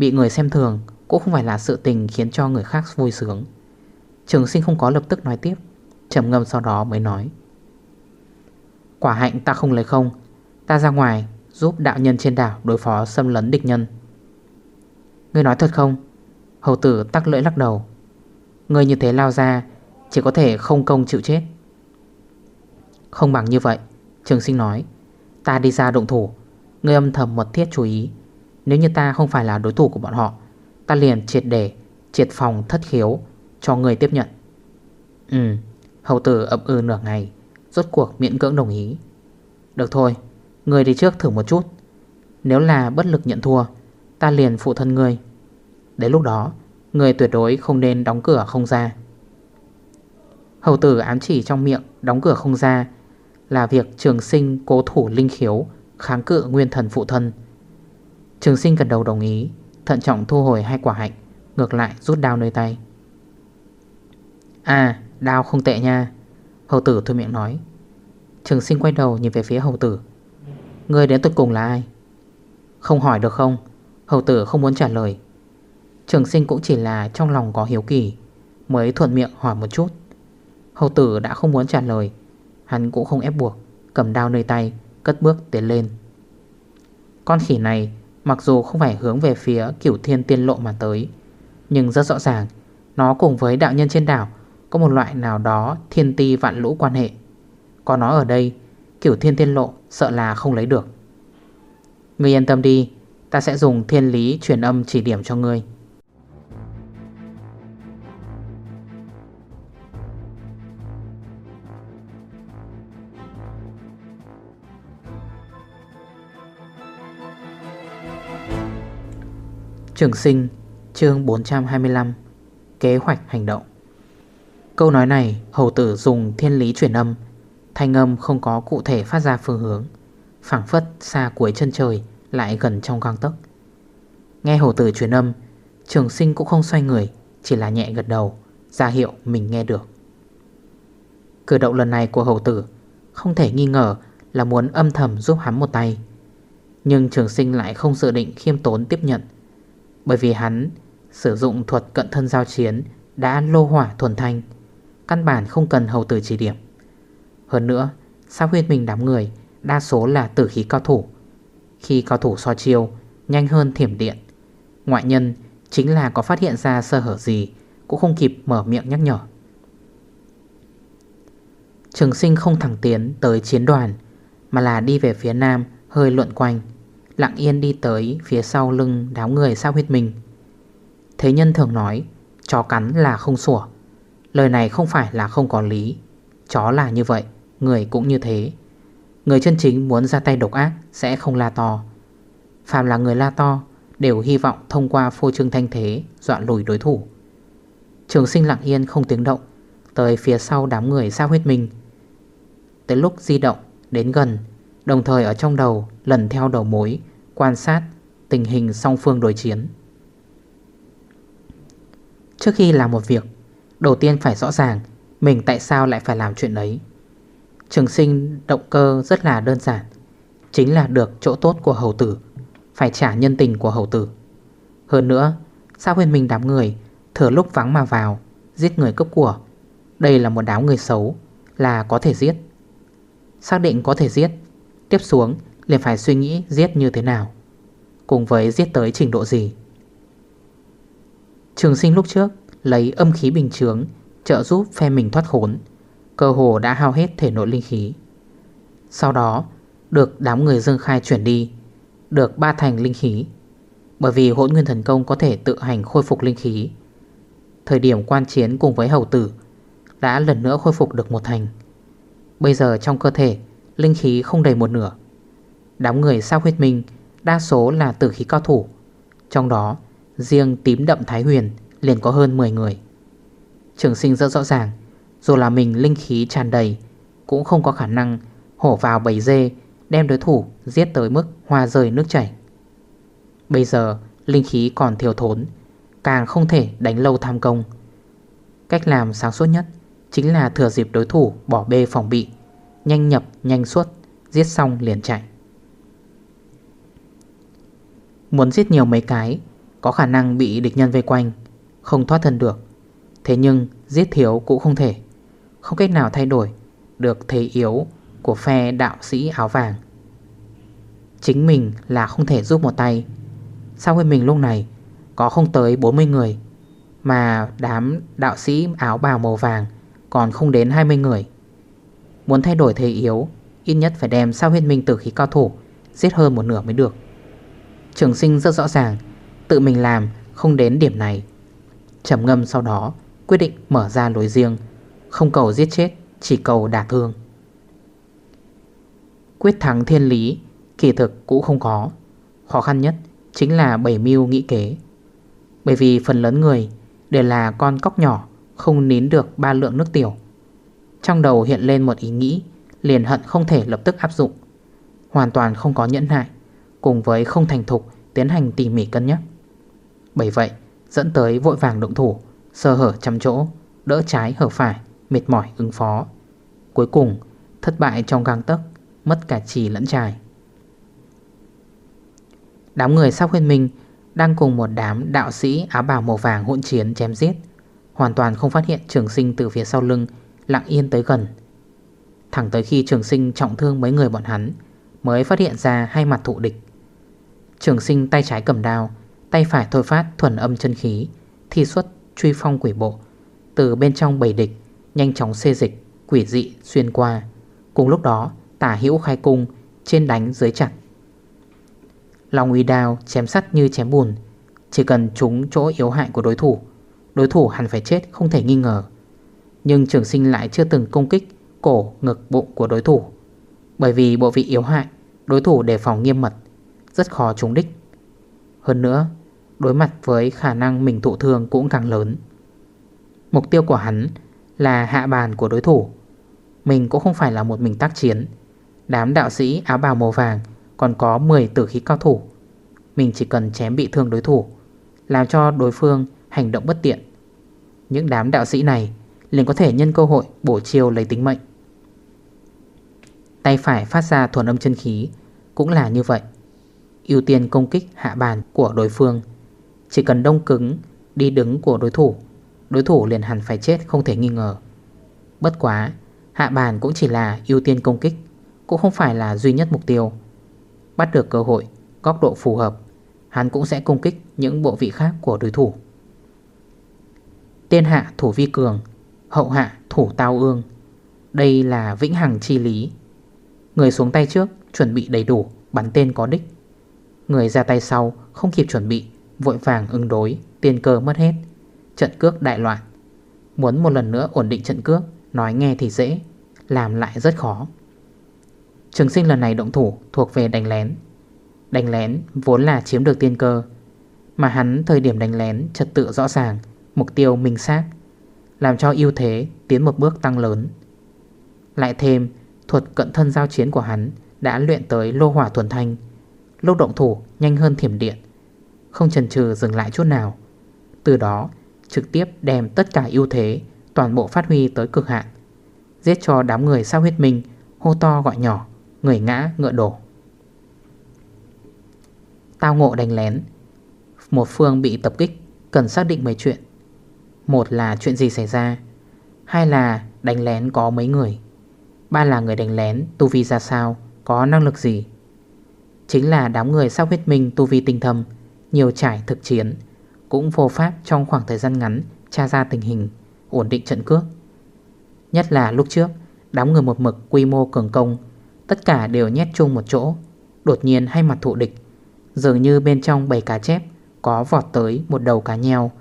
Bị người xem thường Cũng không phải là sự tình khiến cho người khác vui sướng. Trường sinh không có lập tức nói tiếp, trầm ngâm sau đó mới nói. Quả hạnh ta không lấy không, Ta ra ngoài giúp đạo nhân trên đảo đối phó xâm lấn địch nhân. Ngươi nói thật không? Hầu tử tắc lưỡi lắc đầu. Ngươi như thế lao ra, Chỉ có thể không công chịu chết. Không bằng như vậy, Trường sinh nói, Ta đi ra động thủ. Ngươi âm thầm mật thiết chú ý. Nếu như ta không phải là đối thủ của bọn họ, Ta liền triệt để, Triệt phòng thất khiếu Cho người tiếp nhận. Ừ Hầu tử ậm ư nửa ngày, Rốt cuộc miễn cưỡng đồng ý. Được thôi, Người đi trước thử một chút. Nếu là bất lực nhận thua, Ta liền phụ thân người Đến lúc đó, Người tuyệt đối không nên đóng cửa không ra. Hầu tử ám chỉ trong miệng Đóng cửa không ra Là việc trường sinh cố thủ linh khiếu, Kháng cự nguyên thần phụ thân. Trường sinh gần đầu đồng ý, Thận trọng thu hồi hai quả hạnh, Ngược lại rút đao nơi tay. À đao không tệ nha, Hầu tử thôi miệng nói. Trường sinh quay đầu nhìn về phía hầu tử. Người đến tuột cùng là ai? Không hỏi được không? Hầu tử không muốn trả lời. Trường sinh cũng chỉ là trong lòng có hiếu kỳ, Mới thuận miệng hỏi một chút. Hầu tử đã không muốn trả lời, Hắn cũng không ép buộc, Cầm đao nơi tay, Cất bước tiến lên. Con khỉ này Mặc dù không phải hướng về phía cửu thiên tiên lộ mà tới, Nhưng rất rõ ràng, Nó cùng với đạo nhân trên đảo Có một loại nào đó thiên ti vạn lũ quan hệ. Có nó ở đây Cửu thiên tiên lộ sợ là không lấy được. Ngươi yên tâm đi, Ta sẽ dùng thiên lý truyền âm chỉ điểm cho ngươi. Trường sinh, chương 425 Kế hoạch hành động. Câu nói này, hầu tử dùng thiên lý truyền âm. Thanh âm không có cụ thể phát ra phương hướng. Phẳng phất xa cuối chân trời, Lại gần trong găng tấc. Nghe hầu tử truyền âm, Trường sinh cũng không xoay người, Chỉ là nhẹ gật đầu, ra hiệu mình nghe được. Cử động lần này của hầu tử, Không thể nghi ngờ là muốn âm thầm giúp hắn một tay. Nhưng trường sinh lại không dự định khiêm tốn tiếp nhận bởi vì hắn sử dụng thuật cận thân giao chiến đã lô hỏa thuần thanh, Căn bản không cần hầu tử chỉ điểm. Hơn nữa Sao huyết mình đám người Đa số là tử khí cao thủ. Khi cao thủ so chiêu, Nhanh hơn thiểm điện. Ngoại nhân chính là có phát hiện ra sơ hở gì Cũng không kịp mở miệng nhắc nhở. Trường sinh không thẳng tiến tới chiến đoàn, Mà là đi về phía nam, Hơi luận quanh. Lặng yên đi tới phía sau lưng đám người sao huyết mình. Thế nhân thường nói, Chó cắn là không sủa. Lời này không phải là không có lý. Chó là như vậy, Người cũng như thế. Người chân chính muốn ra tay độc ác Sẽ không la to. Phạm là người la to, Đều hy vọng thông qua phô trương thanh thế Dọa lùi đối thủ. Trường sinh lặng yên không tiếng động, Tới phía sau đám người sao huyết mình. Tới lúc di động Đến gần, Đồng thời ở trong đầu lần theo đầu mối Quan sát tình hình song phương đối chiến. Trước khi làm một việc, Đầu tiên phải rõ ràng Mình tại sao lại phải làm chuyện ấy. Trường sinh động cơ rất là đơn giản, Chính là được chỗ tốt của hầu tử, Phải trả nhân tình của hầu tử. Hơn nữa Sao huyền mình đám người Thừa lúc vắng mà vào, Giết người cấp của. Đây là một đám người xấu Là có thể giết. Xác định có thể giết, Tiếp xuống liền phải suy nghĩ giết như thế nào. Cùng với giết tới trình độ gì? Trường sinh lúc trước Lấy âm khí bình chướng, Trợ giúp phe mình thoát khốn. Cơ hồ đã hao hết thể nội linh khí. Sau đó, Được đám người dương khai chuyển đi, Được ba thành linh khí. Bởi vì hỗn nguyên thần công có thể tự hành khôi phục linh khí. Thời điểm quan chiến cùng với hầu tử Đã lần nữa khôi phục được một thành. Bây giờ trong cơ thể, Linh khí không đầy một nửa. Đám người sao huyết minh, Đa số là tử khí cao thủ. Trong đó, riêng tím đậm Thái Huyền Liền có hơn 10 người. Trường sinh rất rõ ràng, Dù là mình linh khí tràn đầy, Cũng không có khả năng hổ vào bầy dê, Đem đối thủ giết tới mức hoa rơi nước chảy. Bây giờ, linh khí còn thiếu thốn, Càng không thể đánh lâu tham công. Cách làm sáng suốt nhất Chính là thừa dịp đối thủ bỏ bê phòng bị, Nhanh nhập nhanh suốt, Giết xong liền chạy. Muốn giết nhiều mấy cái, Có khả năng bị địch nhân vây quanh, Không thoát thân được. Thế nhưng, giết thiếu cũng không thể. Không cách nào thay đổi Được thế yếu của phe đạo sĩ áo vàng. Chính mình là không thể giúp một tay. Sao với mình lúc này Có không tới 40 người, Mà đám đạo sĩ áo bào màu vàng Còn không đến 20 người? Muốn thay đổi thế yếu, Ít nhất phải đem sao huyết minh tử khí cao thủ Giết hơn một nửa mới được. Trường sinh rất rõ ràng, Tự mình làm không đến điểm này. Trầm ngâm sau đó, Quyết định mở ra lối riêng, Không cầu giết chết, Chỉ cầu đả thương. Quyết thắng thiên lý, Kỳ thực cũng không có Khó khăn nhất chính là bảy mưu nghĩ kế. Bởi vì phần lớn người Đều là con cóc nhỏ, Không nín được ba lượng nước tiểu. Trong đầu hiện lên một ý nghĩ, Liền hận không thể lập tức áp dụng. Hoàn toàn không có nhẫn nại. Cùng với không thành thục Tiến hành tỉ mỉ cân nhắc Bởi vậy, dẫn tới vội vàng động thủ, Sơ hở trăm chỗ, Đỡ trái hở phải, Mệt mỏi ứng phó. Cuối cùng, thất bại trong gang tấc, Mất cả trì lẫn trài. Đám người sau huyên minh Đang cùng một đám đạo sĩ áo bào màu vàng hỗn chiến chém giết, Hoàn toàn không phát hiện trường sinh từ phía sau lưng Lặng yên tới gần. Thẳng tới khi trường sinh trọng thương mấy người bọn hắn, Mới phát hiện ra hai mặt thụ địch. Trường sinh tay trái cầm đao, Tay phải thôi phát thuần âm chân khí, Thi xuất truy phong quỷ bộ. Từ bên trong bầy địch, Nhanh chóng xê dịch, Quỷ dị xuyên qua. Cùng lúc đó, tả hữu khai cung, Trên đánh dưới chặt. Lòng uy đao chém sắt như chém bùn, Chỉ cần trúng chỗ yếu hại của đối thủ Đối thủ hẳn phải chết không thể nghi ngờ. Nhưng trường sinh lại chưa từng công kích Cổ ngực bụng của đối thủ. Bởi vì bộ vị yếu hại, Đối thủ đề phòng nghiêm mật. Rất khó trúng đích. Hơn nữa, Đối mặt với khả năng mình thụ thương cũng càng lớn. Mục tiêu của hắn Là hạ bàn của đối thủ. Mình cũng không phải là một mình tác chiến. Đám đạo sĩ áo bào màu vàng Còn có 10 tử khí cao thủ. Mình chỉ cần chém bị thương đối thủ, Làm cho đối phương hành động bất tiện. Những đám đạo sĩ này liền có thể nhân cơ hội bổ chiêu lấy tính mệnh. Tay phải phát ra thuần âm chân khí Cũng là như vậy ưu tiên công kích hạ bàn của đối phương. Chỉ cần đông cứng, Đi đứng của đối thủ Đối thủ liền hẳn phải chết không thể nghi ngờ. Bất quá, Hạ bàn cũng chỉ là ưu tiên công kích, Cũng không phải là duy nhất mục tiêu. Bắt được cơ hội, Góc độ phù hợp, Hắn cũng sẽ công kích những bộ vị khác của đối thủ. Tiên hạ thủ vi cường, Hậu hạ thủ tao ương. Đây là vĩnh hằng chi lý. Người xuống tay trước, chuẩn bị đầy đủ, Bắn tên có đích. Người ra tay sau, không kịp chuẩn bị, Vội vàng ứng đối Tiền cơ mất hết. Trận cước đại loạn. Muốn một lần nữa ổn định trận cước, Nói nghe thì dễ, Làm lại rất khó. Trường sinh lần này động thủ, thuộc về đánh lén. Đánh lén vốn là chiếm được tiên cơ, Mà hắn thời điểm đánh lén trật tự rõ ràng, Mục tiêu minh xác, Làm cho ưu thế tiến một bước tăng lớn. Lại thêm, Thuật cận thân giao chiến của hắn Đã luyện tới lô hỏa thuần thanh Lúc động thủ, nhanh hơn thiểm điện. Không chần chừ dừng lại chút nào. Từ đó, trực tiếp đem tất cả ưu thế, Toàn bộ phát huy tới cực hạn. Giết cho đám người sao huyết minh Hô to gọi nhỏ, Người ngã, ngựa đổ. Tao ngộ đánh lén. Một phương bị tập kích, Cần xác định mấy chuyện. Một là chuyện gì xảy ra? Hai là đánh lén có mấy người? Ba là người đánh lén Tu vi ra sao, Có năng lực gì? Chính là đám người sau huyết minh Tu vi tinh thầm Nhiều trải thực chiến, Cũng vô pháp trong khoảng thời gian ngắn Tra ra tình hình, Ổn định trận cước. Nhất là lúc trước, Đám người một mực quy mô cường công, Tất cả đều nhét chung một chỗ, Đột nhiên hay mặt thụ địch, Dường như bên trong bầy cá chép Có vọt tới một đầu cá nheo,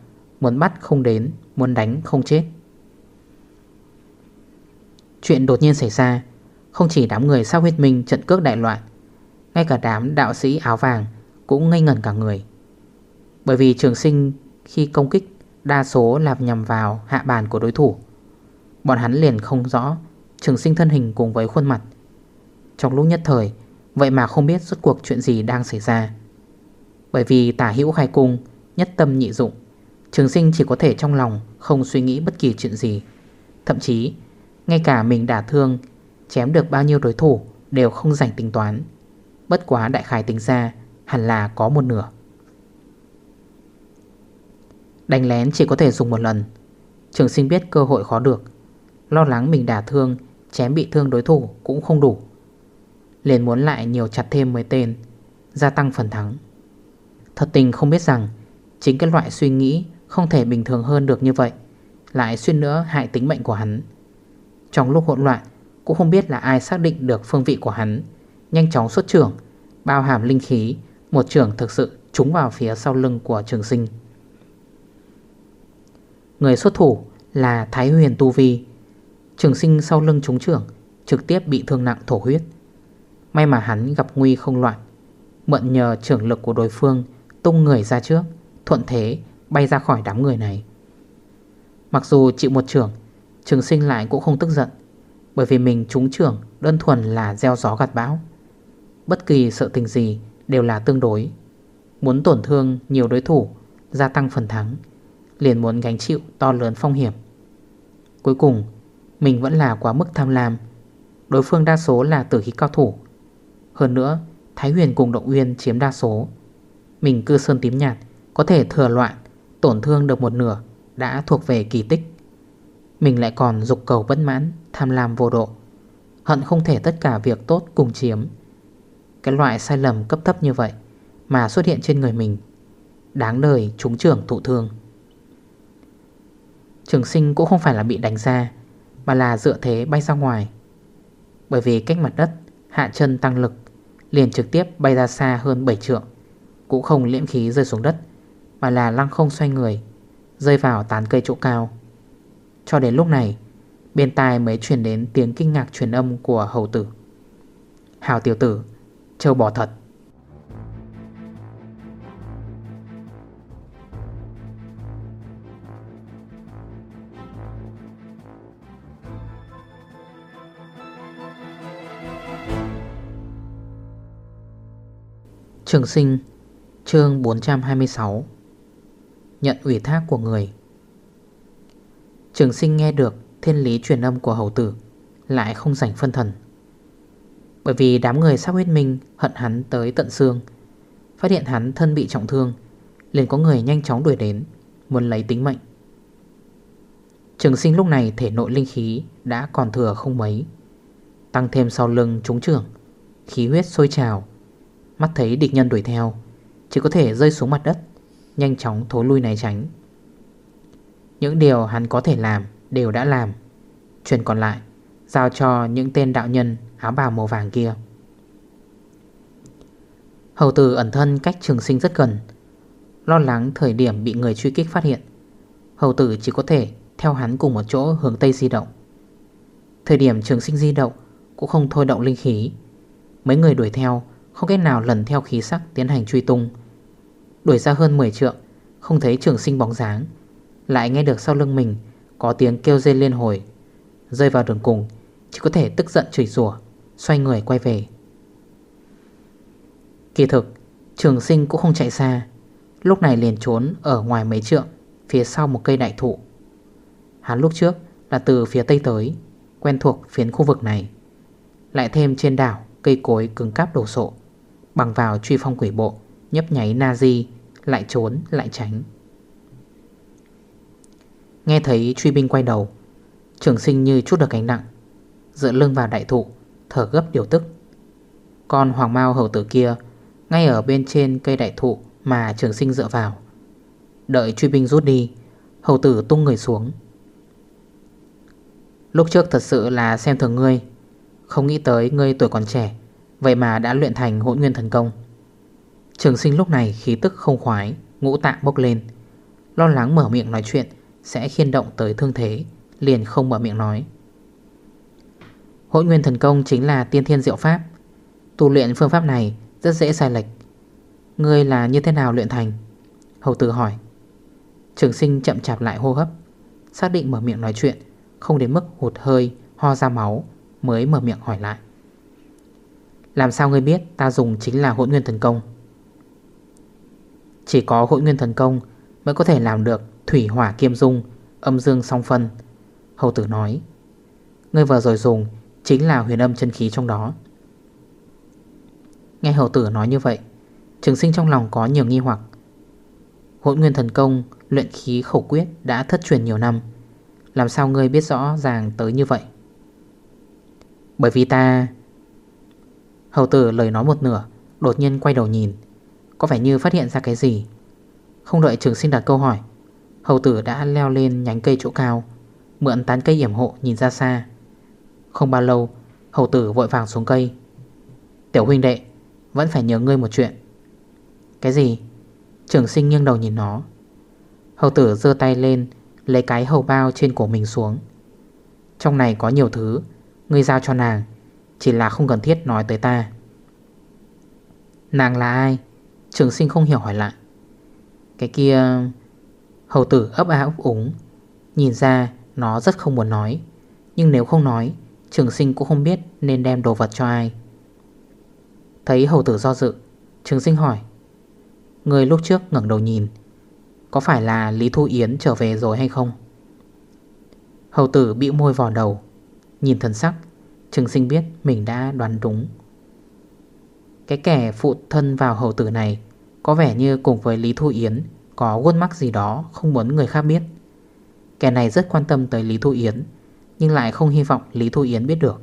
Muốn bắt không đến, Muốn đánh không chết. Chuyện đột nhiên xảy ra, Không chỉ đám người sau huyết minh trận cước đại loạn ngay cả đám đạo sĩ áo vàng Cũng ngây ngẩn cả người. Bởi vì trường sinh khi công kích, Đa số là nhằm vào hạ bàn của đối thủ. Bọn hắn liền không rõ Trường sinh thân hình cùng với khuôn mặt. Trong lúc nhất thời, Vậy mà không biết suốt cuộc chuyện gì đang xảy ra. Bởi vì tả hữu khai cung, Nhất tâm nhị dụng, Trường sinh chỉ có thể trong lòng Không suy nghĩ bất kỳ chuyện gì. Thậm chí, ngay cả mình đả thương, Chém được bao nhiêu đối thủ Đều không dành tính toán. Bất quá đại khái tính ra, Hẳn là có một nửa. Đánh lén chỉ có thể dùng một lần. Trường sinh biết cơ hội khó được. Lo lắng mình đả thương, Chém bị thương đối thủ cũng không đủ. Liền muốn lại nhiều chặt thêm mấy tên, Gia tăng phần thắng. Thật tình không biết rằng, Chính cái loại suy nghĩ không thể bình thường hơn được như vậy, Lại xuyên nữa hại tính mệnh của hắn. Trong lúc hỗn loạn, Cũng không biết là ai xác định được phương vị của hắn. Nhanh chóng xuất trưởng, Bao hàm linh khí, Một trưởng thực sự trúng vào phía sau lưng của trường sinh. Người xuất thủ là Thái Huyền Tu Vi. Trường sinh sau lưng trúng trưởng, Trực tiếp bị thương nặng thổ huyết. May mà hắn gặp nguy không loạn, Mượn nhờ trưởng lực của đối phương Tung người ra trước, Thuận thế bay ra khỏi đám người này. Mặc dù chịu một trưởng, Trường sinh lại cũng không tức giận, Bởi vì mình trúng trưởng Đơn thuần là gieo gió gạt bão. Bất kỳ sự tình gì đều là tương đối. Muốn tổn thương nhiều đối thủ, Gia tăng phần thắng, Liền muốn gánh chịu to lớn phong hiểm. Cuối cùng, Mình vẫn là quá mức tham lam. Đối phương đa số là tử khí cao thủ. Hơn nữa, Thái Huyền cùng Động Uyên chiếm đa số. Mình cư sơn tím nhạt, Có thể thừa loạn, Tổn thương được một nửa, Đã thuộc về kỳ tích. Mình lại còn dục cầu bất mãn, Tham lam vô độ. Hận không thể tất cả việc tốt cùng chiếm. Cái loại sai lầm cấp thấp như vậy Mà xuất hiện trên người mình, Đáng đời chúng trưởng thụ thương. Trường sinh cũng không phải là bị đánh ra Mà là dựa thế bay ra ngoài. Bởi vì cách mặt đất, Hạ chân tăng lực, Liền trực tiếp bay ra xa hơn 7 trượng, Cũng không liễm khí rơi xuống đất, Mà là lăng không xoay người, Rơi vào tán cây chỗ cao. Cho đến lúc này, Bên tai mới truyền đến tiếng kinh ngạc truyền âm của hầu tử. Hào tiểu tử trâu bò thật. Trường sinh, chương 426 Nhận ủy thác của người. Trường sinh nghe được thiên lý truyền âm của hầu tử, Lại không rảnh phân thần. Bởi vì đám người sắp huyết minh hận hắn tới tận xương. Phát hiện hắn thân bị trọng thương, liền có người nhanh chóng đuổi đến, Muốn lấy tính mệnh. Trường sinh lúc này thể nội linh khí Đã còn thừa không mấy, Tăng thêm sau lưng trúng trưởng Khí huyết sôi trào. Mắt thấy địch nhân đuổi theo, Chỉ có thể rơi xuống mặt đất, Nhanh chóng thối lui này tránh. Những điều hắn có thể làm Đều đã làm, Chuyện còn lại Giao cho những tên đạo nhân áo bào màu vàng kia. Hầu tử ẩn thân cách trường sinh rất gần. Lo lắng thời điểm bị người truy kích phát hiện, Hầu tử chỉ có thể theo hắn cùng một chỗ hướng Tây di động. Thời điểm trường sinh di động Cũng không thôi động linh khí, Mấy người đuổi theo không cách nào lần theo khí sắc tiến hành truy tung. Đuổi ra hơn 10 trượng, Không thấy trường sinh bóng dáng, Lại nghe được sau lưng mình Có tiếng kêu dây liên hồi, Rơi vào đường cùng, Chỉ có thể tức giận chửi rủa. Xoay người quay về. Kỳ thực, Trường sinh cũng không chạy xa. Lúc này liền trốn ở ngoài mấy trượng, Phía sau một cây đại thụ. Hắn lúc trước là từ phía tây tới, Quen thuộc phiến khu vực này. Lại thêm trên đảo, Cây cối cứng cáp đổ sộ, Bằng vào truy phong quỷ bộ, Nhấp nháy Nazi, Lại trốn, lại tránh. Nghe thấy truy binh quay đầu, Trường sinh như chút được cánh nặng, Dựa lưng vào đại thụ Thở gấp điều tức. Con hoàng mau hầu tử kia, Ngay ở bên trên cây đại thụ Mà trường sinh dựa vào. Đợi truy binh rút đi, Hầu tử tung người xuống. Lúc trước thật sự là xem thường ngươi, Không nghĩ tới ngươi tuổi còn trẻ, Vậy mà đã luyện thành hỗn nguyên thần công. Trường sinh lúc này khí tức không khoái, Ngũ tạng bốc lên. Lo lắng mở miệng nói chuyện Sẽ khiên động tới thương thế, Liền không mở miệng nói. Hỗn nguyên thần công chính là tiên thiên diệu pháp. Tu luyện phương pháp này Rất dễ sai lệch. Ngươi là như thế nào luyện thành? Hầu tử hỏi. Trường sinh chậm chạp lại hô hấp Xác định mở miệng nói chuyện Không đến mức hụt hơi, ho ra máu Mới mở miệng hỏi lại. Làm sao ngươi biết ta dùng chính là hỗn nguyên thần công? Chỉ có hỗn nguyên thần công Mới có thể làm được thủy hỏa kiêm dung Âm dương song phân. Hầu tử nói. Ngươi vừa rồi dùng chính là huyền âm chân khí trong đó. Nghe hậu tử nói như vậy, Trường sinh trong lòng có nhiều nghi hoặc. Hỗn nguyên thần công, Luyện khí khẩu quyết đã thất truyền nhiều năm. Làm sao ngươi biết rõ ràng tới như vậy? Bởi vì ta Hầu tử lời nói một nửa, Đột nhiên quay đầu nhìn. Có vẻ như phát hiện ra cái gì? Không đợi trường sinh đặt câu hỏi Hầu tử đã leo lên nhánh cây chỗ cao, Mượn tán cây hiểm hộ nhìn ra xa. Không bao lâu, Hầu tử vội vàng xuống cây. Tiểu huynh đệ, Vẫn phải nhớ ngươi một chuyện. Cái gì? Trường sinh nghiêng đầu nhìn nó. Hầu tử dơ tay lên, Lấy cái hầu bao trên cổ mình xuống. Trong này có nhiều thứ, Ngươi giao cho nàng, chỉ là không cần thiết nói tới ta. Nàng là ai? Trường sinh không hiểu hỏi lại. Cái kia, Hầu tử ấp á ấp úng, Nhìn ra nó rất không muốn nói, Nhưng nếu không nói Trường sinh cũng không biết nên đem đồ vật cho ai. Thấy hầu tử do dự, Trường sinh hỏi, Người lúc trước ngẩn đầu nhìn, Có phải là Lý Thu Yến trở về rồi hay không? Hầu tử bị môi vào đầu, Nhìn thần sắc, Trường sinh biết mình đã đoán đúng. Cái kẻ phụ thân vào hầu tử này Có vẻ như cùng với Lý Thu Yến Có quân mắc gì đó không muốn người khác biết. Kẻ này rất quan tâm tới Lý Thu Yến nhưng lại không hy vọng Lý Thu Yến biết được.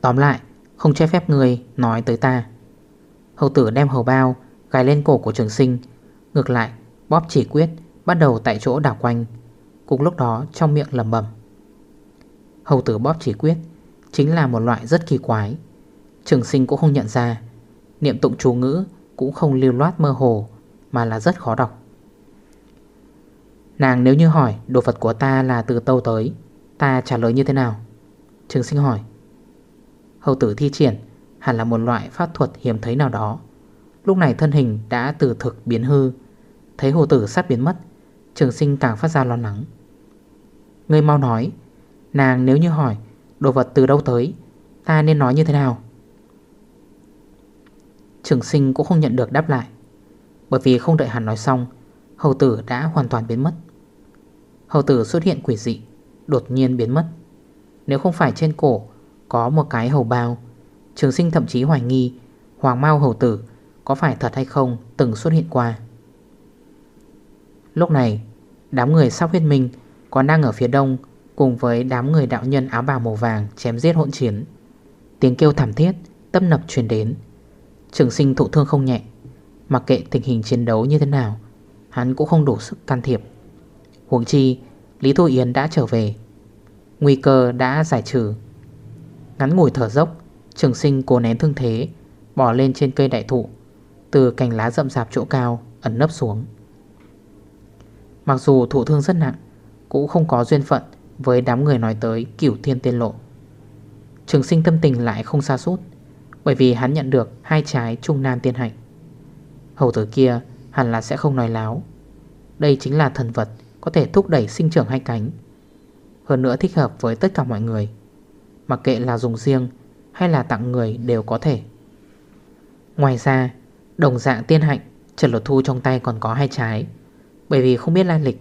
Tóm lại, Không cho phép người nói tới ta. Hầu tử đem hầu bao, Gài lên cổ của trường sinh, Ngược lại, bóp chỉ quyết, Bắt đầu tại chỗ đảo quanh. Cùng lúc đó, trong miệng lầm bầm Hầu tử bóp chỉ quyết, Chính là một loại rất kỳ quái. Trường sinh cũng không nhận ra, Niệm tụng chú ngữ cũng không lưu loát mơ hồ, Mà là rất khó đọc. Nàng nếu như hỏi Đồ vật của ta là từ tâu tới, Ta trả lời như thế nào? Trường sinh hỏi. Hầu tử thi triển hẳn là một loại pháp thuật hiếm thấy nào đó. Lúc này thân hình đã từ thực biến hư, Thấy hồ tử sắp biến mất, Trường sinh càng phát ra lo lắng. Người mau nói, Nàng nếu như hỏi Đồ vật từ đâu tới, Ta nên nói như thế nào? Trường sinh cũng không nhận được đáp lại. Bởi vì không đợi hắn nói xong, Hầu tử đã hoàn toàn biến mất. Hầu tử xuất hiện quỷ dị, Đột nhiên biến mất. Nếu không phải trên cổ Có một cái hầu bao, Trường sinh thậm chí hoài nghi Hoàng mau hầu tử có phải thật hay không từng xuất hiện qua. Lúc này, Đám người sắp huyết minh Còn đang ở phía đông Cùng với đám người đạo nhân áo bào màu vàng Chém giết hỗn chiến. Tiếng kêu thảm thiết Tâm nập truyền đến. Trường sinh thụ thương không nhẹ, Mặc kệ tình hình chiến đấu như thế nào, Hắn cũng không đủ sức can thiệp. Huống chi, Lý Thu Yến đã trở về. Nguy cơ đã giải trừ. Ngắn ngủi thở dốc, Trường sinh cố nén thương thế Bỏ lên trên cây đại thụ, Từ cành lá rậm rạp chỗ cao Ẩn nấp xuống. Mặc dù thụ thương rất nặng, Cũng không có duyên phận Với đám người nói tới cửu thiên tiên lộ. Trường sinh tâm tình lại không xa suốt Bởi vì hắn nhận được Hai trái trung nam tiên hạnh. Hầu tử kia hẳn là sẽ không nói láo. Đây chính là thần vật có thể thúc đẩy sinh trưởng hai cánh. Hơn nữa thích hợp với tất cả mọi người, Mặc kệ là dùng riêng Hay là tặng người đều có thể. Ngoài ra, Đồng dạng tiên hạnh, Trần Lột Thu trong tay còn có hai trái. Bởi vì không biết lai lịch,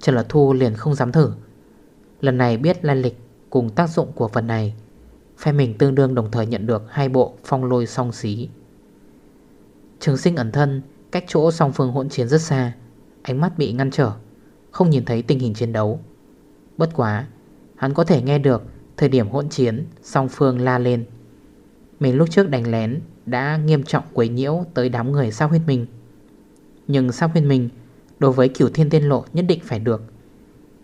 Trần Lột Thu liền không dám thử. Lần này biết lai lịch cùng tác dụng của phần này, Phe mình tương đương đồng thời nhận được hai bộ phong lôi song xí. Trường sinh ẩn thân Cách chỗ song phương hỗn chiến rất xa, Ánh mắt bị ngăn trở. Không nhìn thấy tình hình chiến đấu. Bất quá, Hắn có thể nghe được Thời điểm hỗn chiến, Song phương la lên. Mình lúc trước đánh lén Đã nghiêm trọng quấy nhiễu tới đám người sao huyết mình. Nhưng sao huyết mình Đối với cửu thiên tiên lộ nhất định phải được.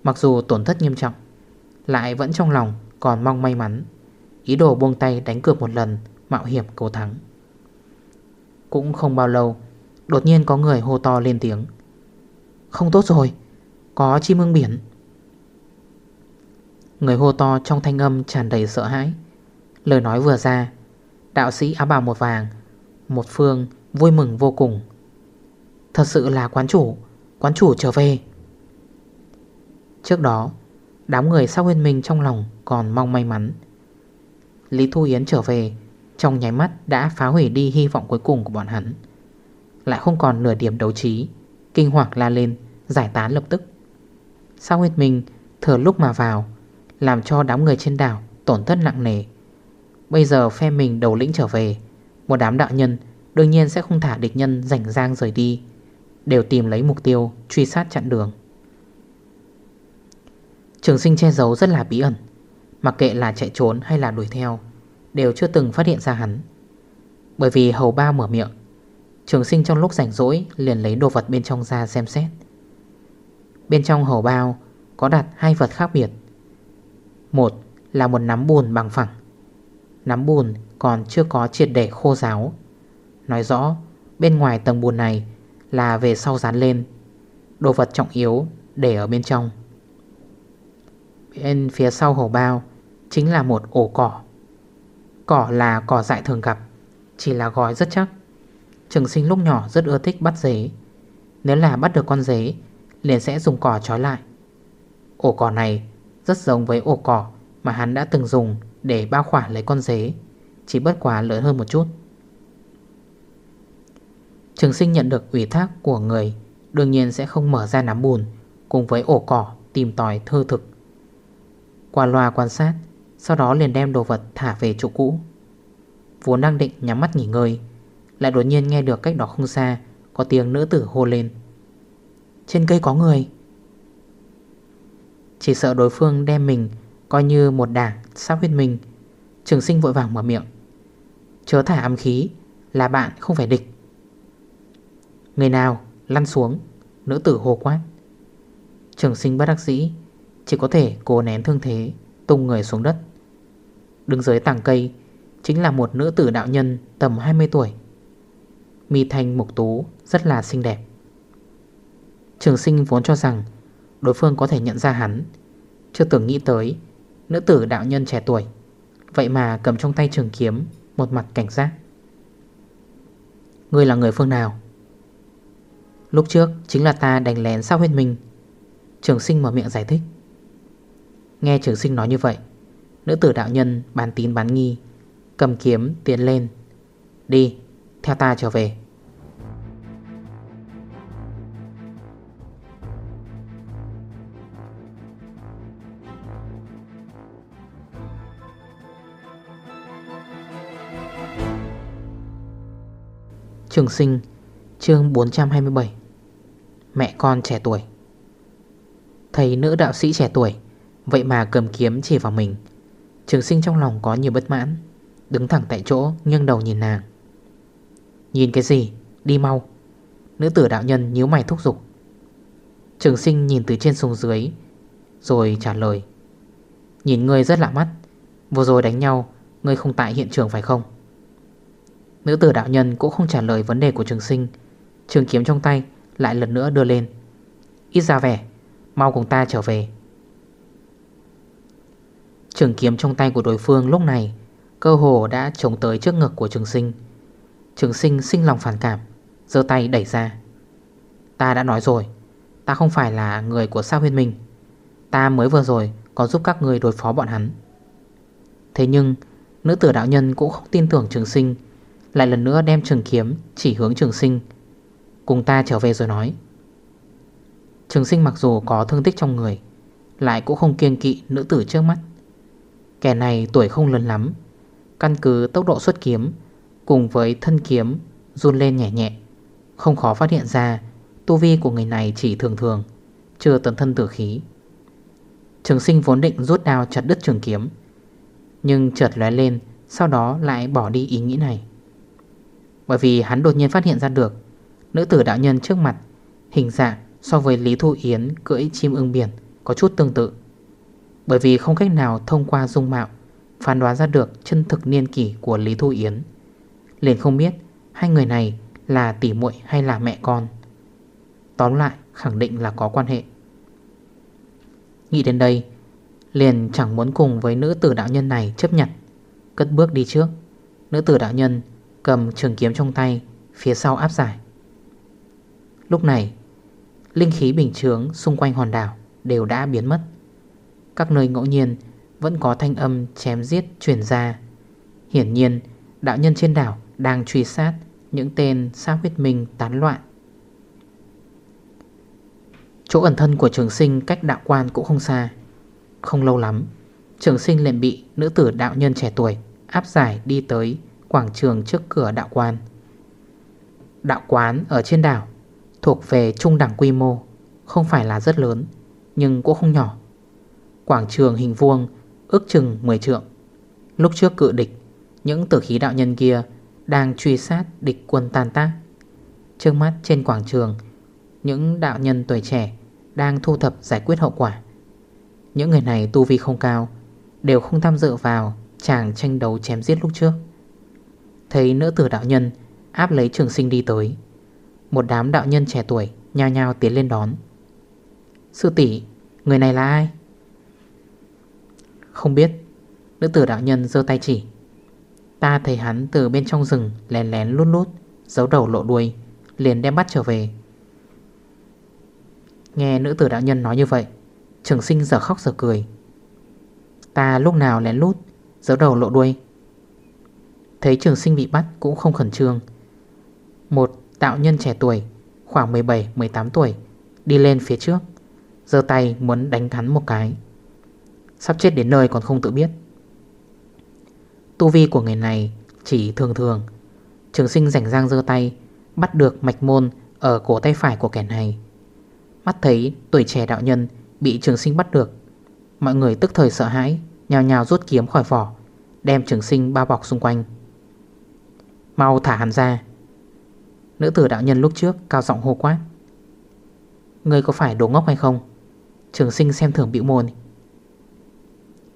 Mặc dù tổn thất nghiêm trọng, Lại vẫn trong lòng còn mong may mắn. Ý đồ buông tay đánh cược một lần, Mạo hiểm cầu thắng. Cũng không bao lâu, Đột nhiên có người hô to lên tiếng. Không tốt rồi có chim ưng biển. Người hô to trong thanh âm tràn đầy sợ hãi. Lời nói vừa ra, Đạo sĩ áo bào một vàng, Một phương vui mừng vô cùng. Thật sự là quán chủ Quán chủ trở về. Trước đó, Đám người sau huyên mình trong lòng còn mong may mắn. Lý Thu Yến trở về, Trong nháy mắt đã phá hủy đi hy vọng cuối cùng của bọn hắn. Lại không còn nửa điểm đấu trí, Kinh hoàng la lên, Giải tán lập tức. Sao Nguyệt minh thừa lúc mà vào, Làm cho đám người trên đảo tổn thất nặng nề. Bây giờ phe mình đầu lĩnh trở về, Một đám đạo nhân Đương nhiên sẽ không thả địch nhân rảnh rang rời đi, Đều tìm lấy mục tiêu Truy sát chặn đường. Trường sinh che giấu rất là bí ẩn, Mặc kệ là chạy trốn hay là đuổi theo, Đều chưa từng phát hiện ra hắn. Bởi vì hầu ba mở miệng, Trường sinh trong lúc rảnh rỗi Liền lấy đồ vật bên trong ra xem xét. Bên trong hổ bao Có đặt hai vật khác biệt. Một là một nắm bùn bằng phẳng. Nắm bùn còn chưa có triệt để khô ráo. Nói rõ, Bên ngoài tầng bùn này Là về sau dán lên. Đồ vật trọng yếu để ở bên trong. Bên phía sau hổ bao Chính là một ổ cỏ. Cỏ là cỏ dại thường gặp, Chỉ là gói rất chắc. Trường sinh lúc nhỏ rất ưa thích bắt dế. Nếu là bắt được con dế Liền sẽ dùng cỏ trói lại. Ổ cỏ này rất giống với ổ cỏ Mà hắn đã từng dùng Để bao khỏa lấy con dế Chỉ bất quá lớn hơn một chút. Trường sinh nhận được ủy thác của người, Đương nhiên sẽ không mở ra nắm bùn, Cùng với ổ cỏ tìm tòi thơ thực. Qua loa quan sát, Sau đó liền đem đồ vật thả về chỗ cũ. Vốn đang định nhắm mắt nghỉ ngơi, Lại đột nhiên nghe được cách đó không xa Có tiếng nữ tử hô lên. Trên cây có người. Chỉ sợ đối phương đem mình Coi như một đảng sắp huyết mình. Trường sinh vội vàng mở miệng. Chớ thả ám khí, Là bạn không phải địch. Người nào lăn xuống, Nữ tử hồ quát. Trường sinh bất đắc dĩ, Chỉ có thể cố nén thương thế, Tung người xuống đất. Đứng dưới tảng cây, Chính là một nữ tử đạo nhân tầm 20 tuổi. Mi thanh mục tú Rất là xinh đẹp. Trường sinh vốn cho rằng Đối phương có thể nhận ra hắn. Chưa từng nghĩ tới, Nữ tử đạo nhân trẻ tuổi, Vậy mà cầm trong tay trường kiếm Một mặt cảnh giác. Ngươi là người phương nào? Lúc trước chính là ta đánh lén sao huyết mình. Trường sinh mở miệng giải thích. Nghe trường sinh nói như vậy, Nữ tử đạo nhân bán tín bán nghi, Cầm kiếm tiến lên. Đi, theo ta trở về. Trường sinh, chương 427 Mẹ con trẻ tuổi. Thầy nữ đạo sĩ trẻ tuổi, Vậy mà cầm kiếm chỉ vào mình. Trường sinh trong lòng có nhiều bất mãn, Đứng thẳng tại chỗ, nghiêng đầu nhìn nàng. Nhìn cái gì? Đi mau. Nữ tử đạo nhân nhíu mày thúc giục. Trường sinh nhìn từ trên xuống dưới, Rồi trả lời. Nhìn ngươi rất lạ mắt, Vừa rồi đánh nhau, Ngươi không tại hiện trường phải không? Nữ tử đạo nhân cũng không trả lời vấn đề của trường sinh. Trường kiếm trong tay lại lần nữa đưa lên. Ít ra vẻ, Mau cùng ta trở về. Trường kiếm trong tay của đối phương lúc này Cơ hồ đã trống tới trước ngực của trường sinh. Trường sinh sinh lòng phản cảm Dơ tay đẩy ra. Ta đã nói rồi, Ta không phải là người của sao huyên minh. Ta mới vừa rồi có giúp các người đối phó bọn hắn. Thế nhưng, Nữ tử đạo nhân cũng không tin tưởng trường sinh lại lần nữa đem trường kiếm Chỉ hướng trường sinh. Cùng ta trở về rồi nói. Trường sinh mặc dù có thương tích trong người, Lại cũng không kiêng kỵ nữ tử trước mắt. Kẻ này tuổi không lớn lắm, Căn cứ tốc độ xuất kiếm, Cùng với thân kiếm run lên nhẹ nhẹ, Không khó phát hiện ra Tu vi của người này chỉ thường thường, Chưa tấn thân tử khí. Trường sinh vốn định rút đao chặt đứt trường kiếm, Nhưng chợt lóe lên, Sau đó lại bỏ đi ý nghĩ này. Bởi vì hắn đột nhiên phát hiện ra được, Nữ tử đạo nhân trước mặt, Hình dạng so với Lý Thu Yến cưỡi chim ưng biển Có chút tương tự. Bởi vì không cách nào thông qua dung mạo Phán đoán ra được chân thực niên kỷ của Lý Thu Yến, Liền không biết Hai người này là tỉ muội hay là mẹ con. Tóm lại, khẳng định là có quan hệ. Nghĩ đến đây, Liền chẳng muốn cùng với nữ tử đạo nhân này chấp nhận, Cất bước đi trước. Nữ tử đạo nhân cầm trường kiếm trong tay, Phía sau áp giải. Lúc này, Linh khí bình thường xung quanh hòn đảo Đều đã biến mất. Các nơi ngẫu nhiên Vẫn có thanh âm chém giết truyền ra. Hiển nhiên, Đạo nhân trên đảo đang truy sát Những tên sát huyết minh tán loạn. Chỗ ẩn thân của trường sinh cách đạo quan cũng không xa. Không lâu lắm, Trường sinh liền bị nữ tử đạo nhân trẻ tuổi Áp giải đi tới quảng trường trước cửa đạo quán. Đạo quán ở trên đảo, Thuộc về trung đẳng quy mô, Không phải là rất lớn, Nhưng cũng không nhỏ. Quảng trường hình vuông ước chừng 10 trượng. Lúc trước cự địch, Những tử khí đạo nhân kia Đang truy sát địch quân tan tác. Trước mắt trên quảng trường, Những đạo nhân tuổi trẻ Đang thu thập giải quyết hậu quả. Những người này tu vi không cao, Đều không tham dự vào Chàng tranh đấu chém giết lúc trước. Thấy nữ tử đạo nhân, Áp lấy trường sinh đi tới. Một đám đạo nhân trẻ tuổi Nhao nhao tiến lên đón. Sư tỷ, Người này là ai? Không biết. Nữ tử đạo nhân dơ tay chỉ. Ta thấy hắn từ bên trong rừng Lén lén lút lút, Giấu đầu lộ đuôi, Liền đem bắt trở về. Nghe nữ tử đạo nhân nói như vậy, Trường sinh giờ khóc giờ cười. Ta lúc nào lén lút, Giấu đầu lộ đuôi Thấy trường sinh bị bắt cũng không khẩn trương. Một, Tạo nhân trẻ tuổi, Khoảng 17-18 tuổi, Đi lên phía trước, Giơ tay muốn đánh hắn một cái. Sắp chết đến nơi còn không tự biết. Tu vi của người này chỉ thường thường. Trường sinh rảnh rang giơ tay, Bắt được mạch môn ở cổ tay phải của kẻ này. Mắt thấy tuổi trẻ đạo nhân Bị trường sinh bắt được, Mọi người tức thời sợ hãi, Nhào nhào rút kiếm khỏi vỏ, Đem trường sinh bao bọc xung quanh. Mau thả hắn ra. Nữ tử đạo nhân lúc trước cao giọng hô quát. Ngươi có phải đồ ngốc hay không? Trường sinh xem thường biểu môn.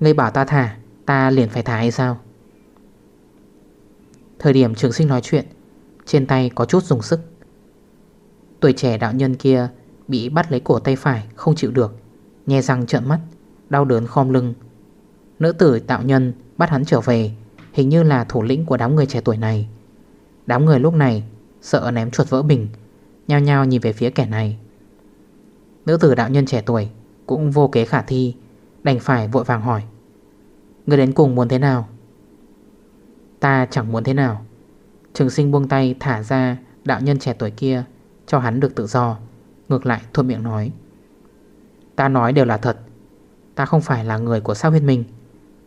Ngươi bảo ta thả, Ta liền phải thả hay sao? Thời điểm trường sinh nói chuyện, Trên tay có chút dùng sức. Tuổi trẻ đạo nhân kia Bị bắt lấy cổ tay phải, Không chịu được, Nhe răng trợn mắt, Đau đớn khom lưng. Nữ tử đạo nhân bắt hắn trở về, Hình như là thủ lĩnh của đám người trẻ tuổi này. Đám người lúc này Sợ ném chuột vỡ bình, Nhao nhao nhìn về phía kẻ này. Nữ tử đạo nhân trẻ tuổi Cũng vô kế khả thi, Đành phải vội vàng hỏi Người đến cùng muốn thế nào? Ta chẳng muốn thế nào. Trường sinh buông tay thả ra Đạo nhân trẻ tuổi kia Cho hắn được tự do, Ngược lại thuận miệng nói, Ta nói đều là thật, Ta không phải là người của sao huyết minh,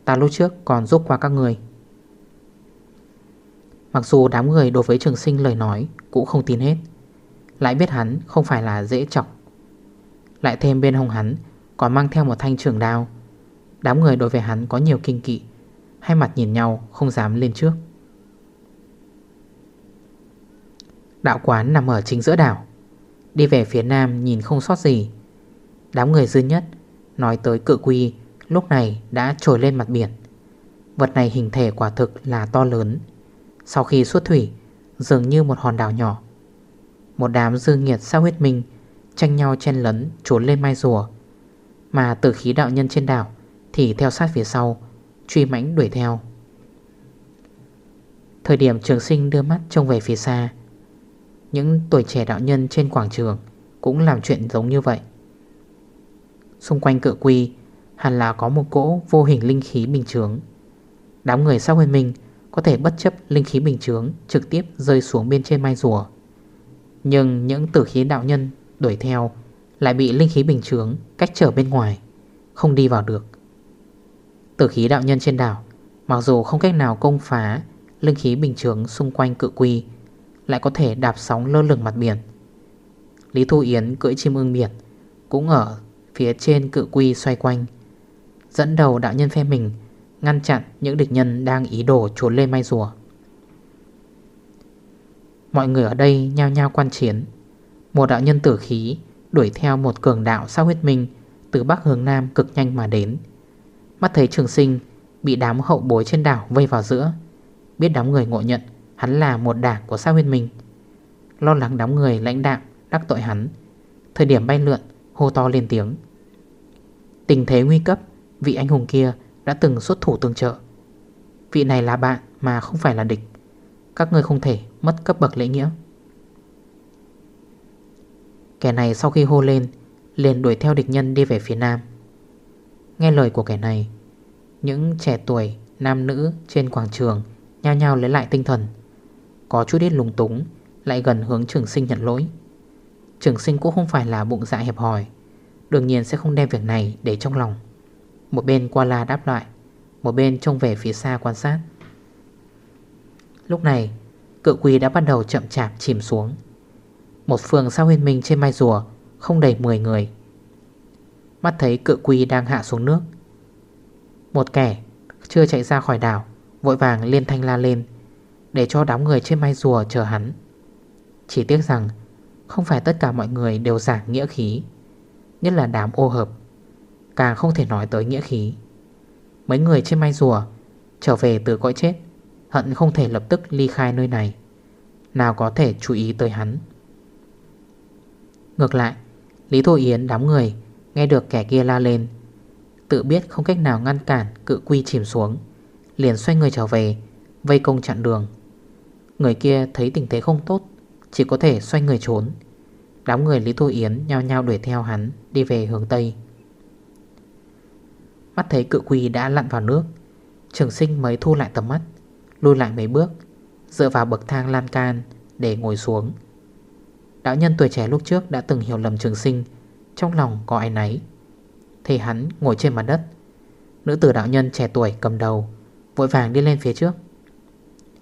Ta lúc trước còn giúp qua các người Mặc dù đám người đối với trường sinh lời nói Cũng không tin hết, Lại biết hắn không phải là dễ chọc. Lại thêm bên hông hắn Còn mang theo một thanh trường đao. Đám người đối với hắn có nhiều kinh kỵ, Hai mặt nhìn nhau không dám lên trước. Đạo quán nằm ở chính giữa đảo. Đi về phía nam nhìn không sót gì. Đám người dư nhất Nói tới cự quy Lúc này đã trồi lên mặt biển. Vật này hình thể quả thực là to lớn. Sau khi xuất thủy, Dường như một hòn đảo nhỏ. Một đám dư nghiệt sao huyết minh Tranh nhau chen lấn, trốn lên mai rùa. Mà tử khí đạo nhân trên đảo Thì theo sát phía sau, Truy mãnh đuổi theo. Thời điểm trường sinh đưa mắt trông về phía xa, Những tuổi trẻ đạo nhân trên quảng trường Cũng làm chuyện giống như vậy. Xung quanh cự quy, Hẳn là có một cỗ vô hình linh khí bình trướng Đám người sau huyền mình có thể bất chấp linh khí bình chướng Trực tiếp rơi xuống bên trên mai rùa. Nhưng những tử khí đạo nhân Đuổi theo Lại bị linh khí bình chướng cách trở bên ngoài, Không đi vào được. Tử khí đạo nhân trên đảo, Mặc dù không cách nào công phá Linh khí bình chướng xung quanh cự quy, Lại có thể đạp sóng lơ lửng mặt biển. Lý Thu Yến cưỡi chim ưng biển Cũng ở phía trên cự quy xoay quanh, Dẫn đầu đạo nhân phe mình Ngăn chặn những địch nhân đang ý đồ trốn lên mai rùa. Mọi người ở đây nhao nhao quan chiến. Một đạo nhân tử khí Đuổi theo một cường đạo sao huyết minh Từ bắc hướng nam cực nhanh mà đến. Mắt thấy trường sinh Bị đám hậu bối trên đảo vây vào giữa, Biết đám người ngộ nhận Hắn là một đảng của sao huyết minh. Lo lắng đám người lãnh đạo Đắc tội hắn, Thời điểm bay lượn hô to lên tiếng. Tình thế nguy cấp, Vị anh hùng kia đã từng xuất thủ tương trợ. Vị này là bạn mà không phải là địch. Các người không thể mất cấp bậc lễ nghĩa. Kẻ này sau khi hô lên, Liền đuổi theo địch nhân đi về phía nam. Nghe lời của kẻ này, Những trẻ tuổi Nam nữ trên quảng trường Nhao nhao lấy lại tinh thần. Có chút ít lùng túng, Lại gần hướng trường sinh nhận lỗi. Trường sinh cũng không phải là bụng dạ hẹp hòi, Đương nhiên sẽ không đem việc này để trong lòng. Một bên qua la đáp lại, Một bên trông về phía xa quan sát. Lúc này, Cự quỳ đã bắt đầu chậm chạp chìm xuống. Một phường sao huyền minh trên mai rùa, Không đầy 10 người. Mắt thấy cự quỳ đang hạ xuống nước. Một kẻ chưa chạy ra khỏi đảo, Vội vàng liên thanh la lên, Để cho đám người trên mai rùa chờ hắn. Chỉ tiếc rằng, Không phải tất cả mọi người đều giả nghĩa khí, Nhất là đám ô hợp. Càng không thể nói tới nghĩa khí. Mấy người trên mai rùa Trở về từ cõi chết, Hận không thể lập tức ly khai nơi này. Nào có thể chú ý tới hắn. Ngược lại, Lý Thổ Yến đám người Nghe được kẻ kia la lên, Tự biết không cách nào ngăn cản cự quy chìm xuống, Liền xoay người trở về, Vây công chặn đường. Người kia thấy tình thế không tốt, Chỉ có thể xoay người trốn. Đám người Lý Thu Yến nhao nhao đuổi theo hắn Đi về hướng Tây. Mắt thấy cự quỳ đã lặn vào nước. Trường sinh mới thu lại tầm mắt Lui lại mấy bước, Dựa vào bậc thang lan can Để ngồi xuống. Đạo nhân tuổi trẻ lúc trước đã từng hiểu lầm trường sinh, Trong lòng có ai nấy Thì hắn ngồi trên mặt đất. Nữ tử đạo nhân trẻ tuổi cầm đầu, Vội vàng đi lên phía trước.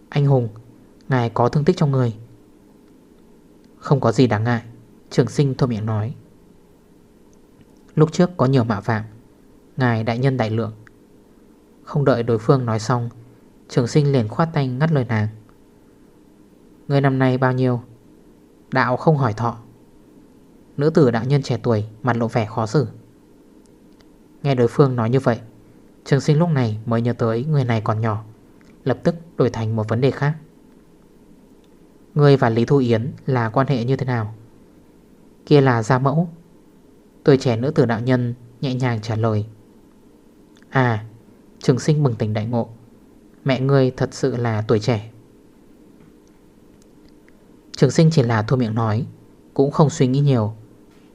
Anh Hùng, Ngài có thương tích trong người. Không có gì đáng ngại, Trường sinh thôi miệng nói. Lúc trước có nhiều mạo phạm Ngài đại nhân đại lượng. Không đợi đối phương nói xong, Trường sinh liền khoát tay ngắt lời nàng. Người năm nay bao nhiêu? Đạo không hỏi thọ. Nữ tử đạo nhân trẻ tuổi, Mặt lộ vẻ khó xử. Nghe đối phương nói như vậy, Trường sinh lúc này mới nhớ tới người này còn nhỏ, Lập tức đổi thành một vấn đề khác. Người và Lý Thu Yến là quan hệ như thế nào? Kia là gia mẫu. Tuổi trẻ nữ tử đạo nhân nhẹ nhàng trả lời. À Trường sinh bừng tỉnh đại ngộ. Mẹ ngươi thật sự là tuổi trẻ. Trường sinh chỉ là thua miệng nói, Cũng không suy nghĩ nhiều.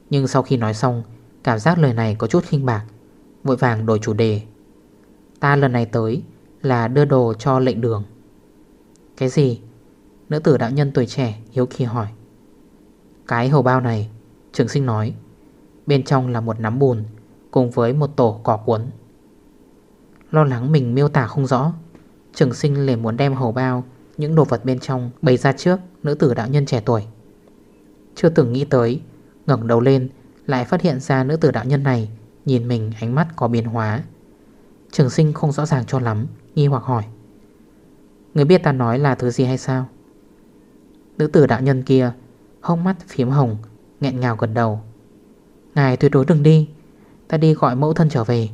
Nhưng sau khi nói xong, Cảm giác lời này có chút khinh bạc, Vội vàng đổi chủ đề. Ta lần này tới là đưa đồ cho lệnh đường. Cái gì? Nữ tử đạo nhân tuổi trẻ hiếu kỳ hỏi. Cái hầu bao này, Trường sinh nói, Bên trong là một nắm bùn Cùng với một tổ cỏ cuốn. Lo lắng mình miêu tả không rõ. Trường sinh liền muốn đem hầu bao, Những đồ vật bên trong bày ra trước, Nữ tử đạo nhân trẻ tuổi. Chưa từng nghĩ tới, ngẩng đầu lên, lại phát hiện ra nữ tử đạo nhân này Nhìn mình ánh mắt có biến hóa. Trường sinh không rõ ràng cho lắm, Nghi hoặc hỏi. Người biết ta nói là thứ gì hay sao? Nữ tử đạo nhân kia, Hốc mắt phím hồng, nghẹn ngào gần đầu. Ngài tuyệt đối đừng đi, Ta đi gọi mẫu thân trở về.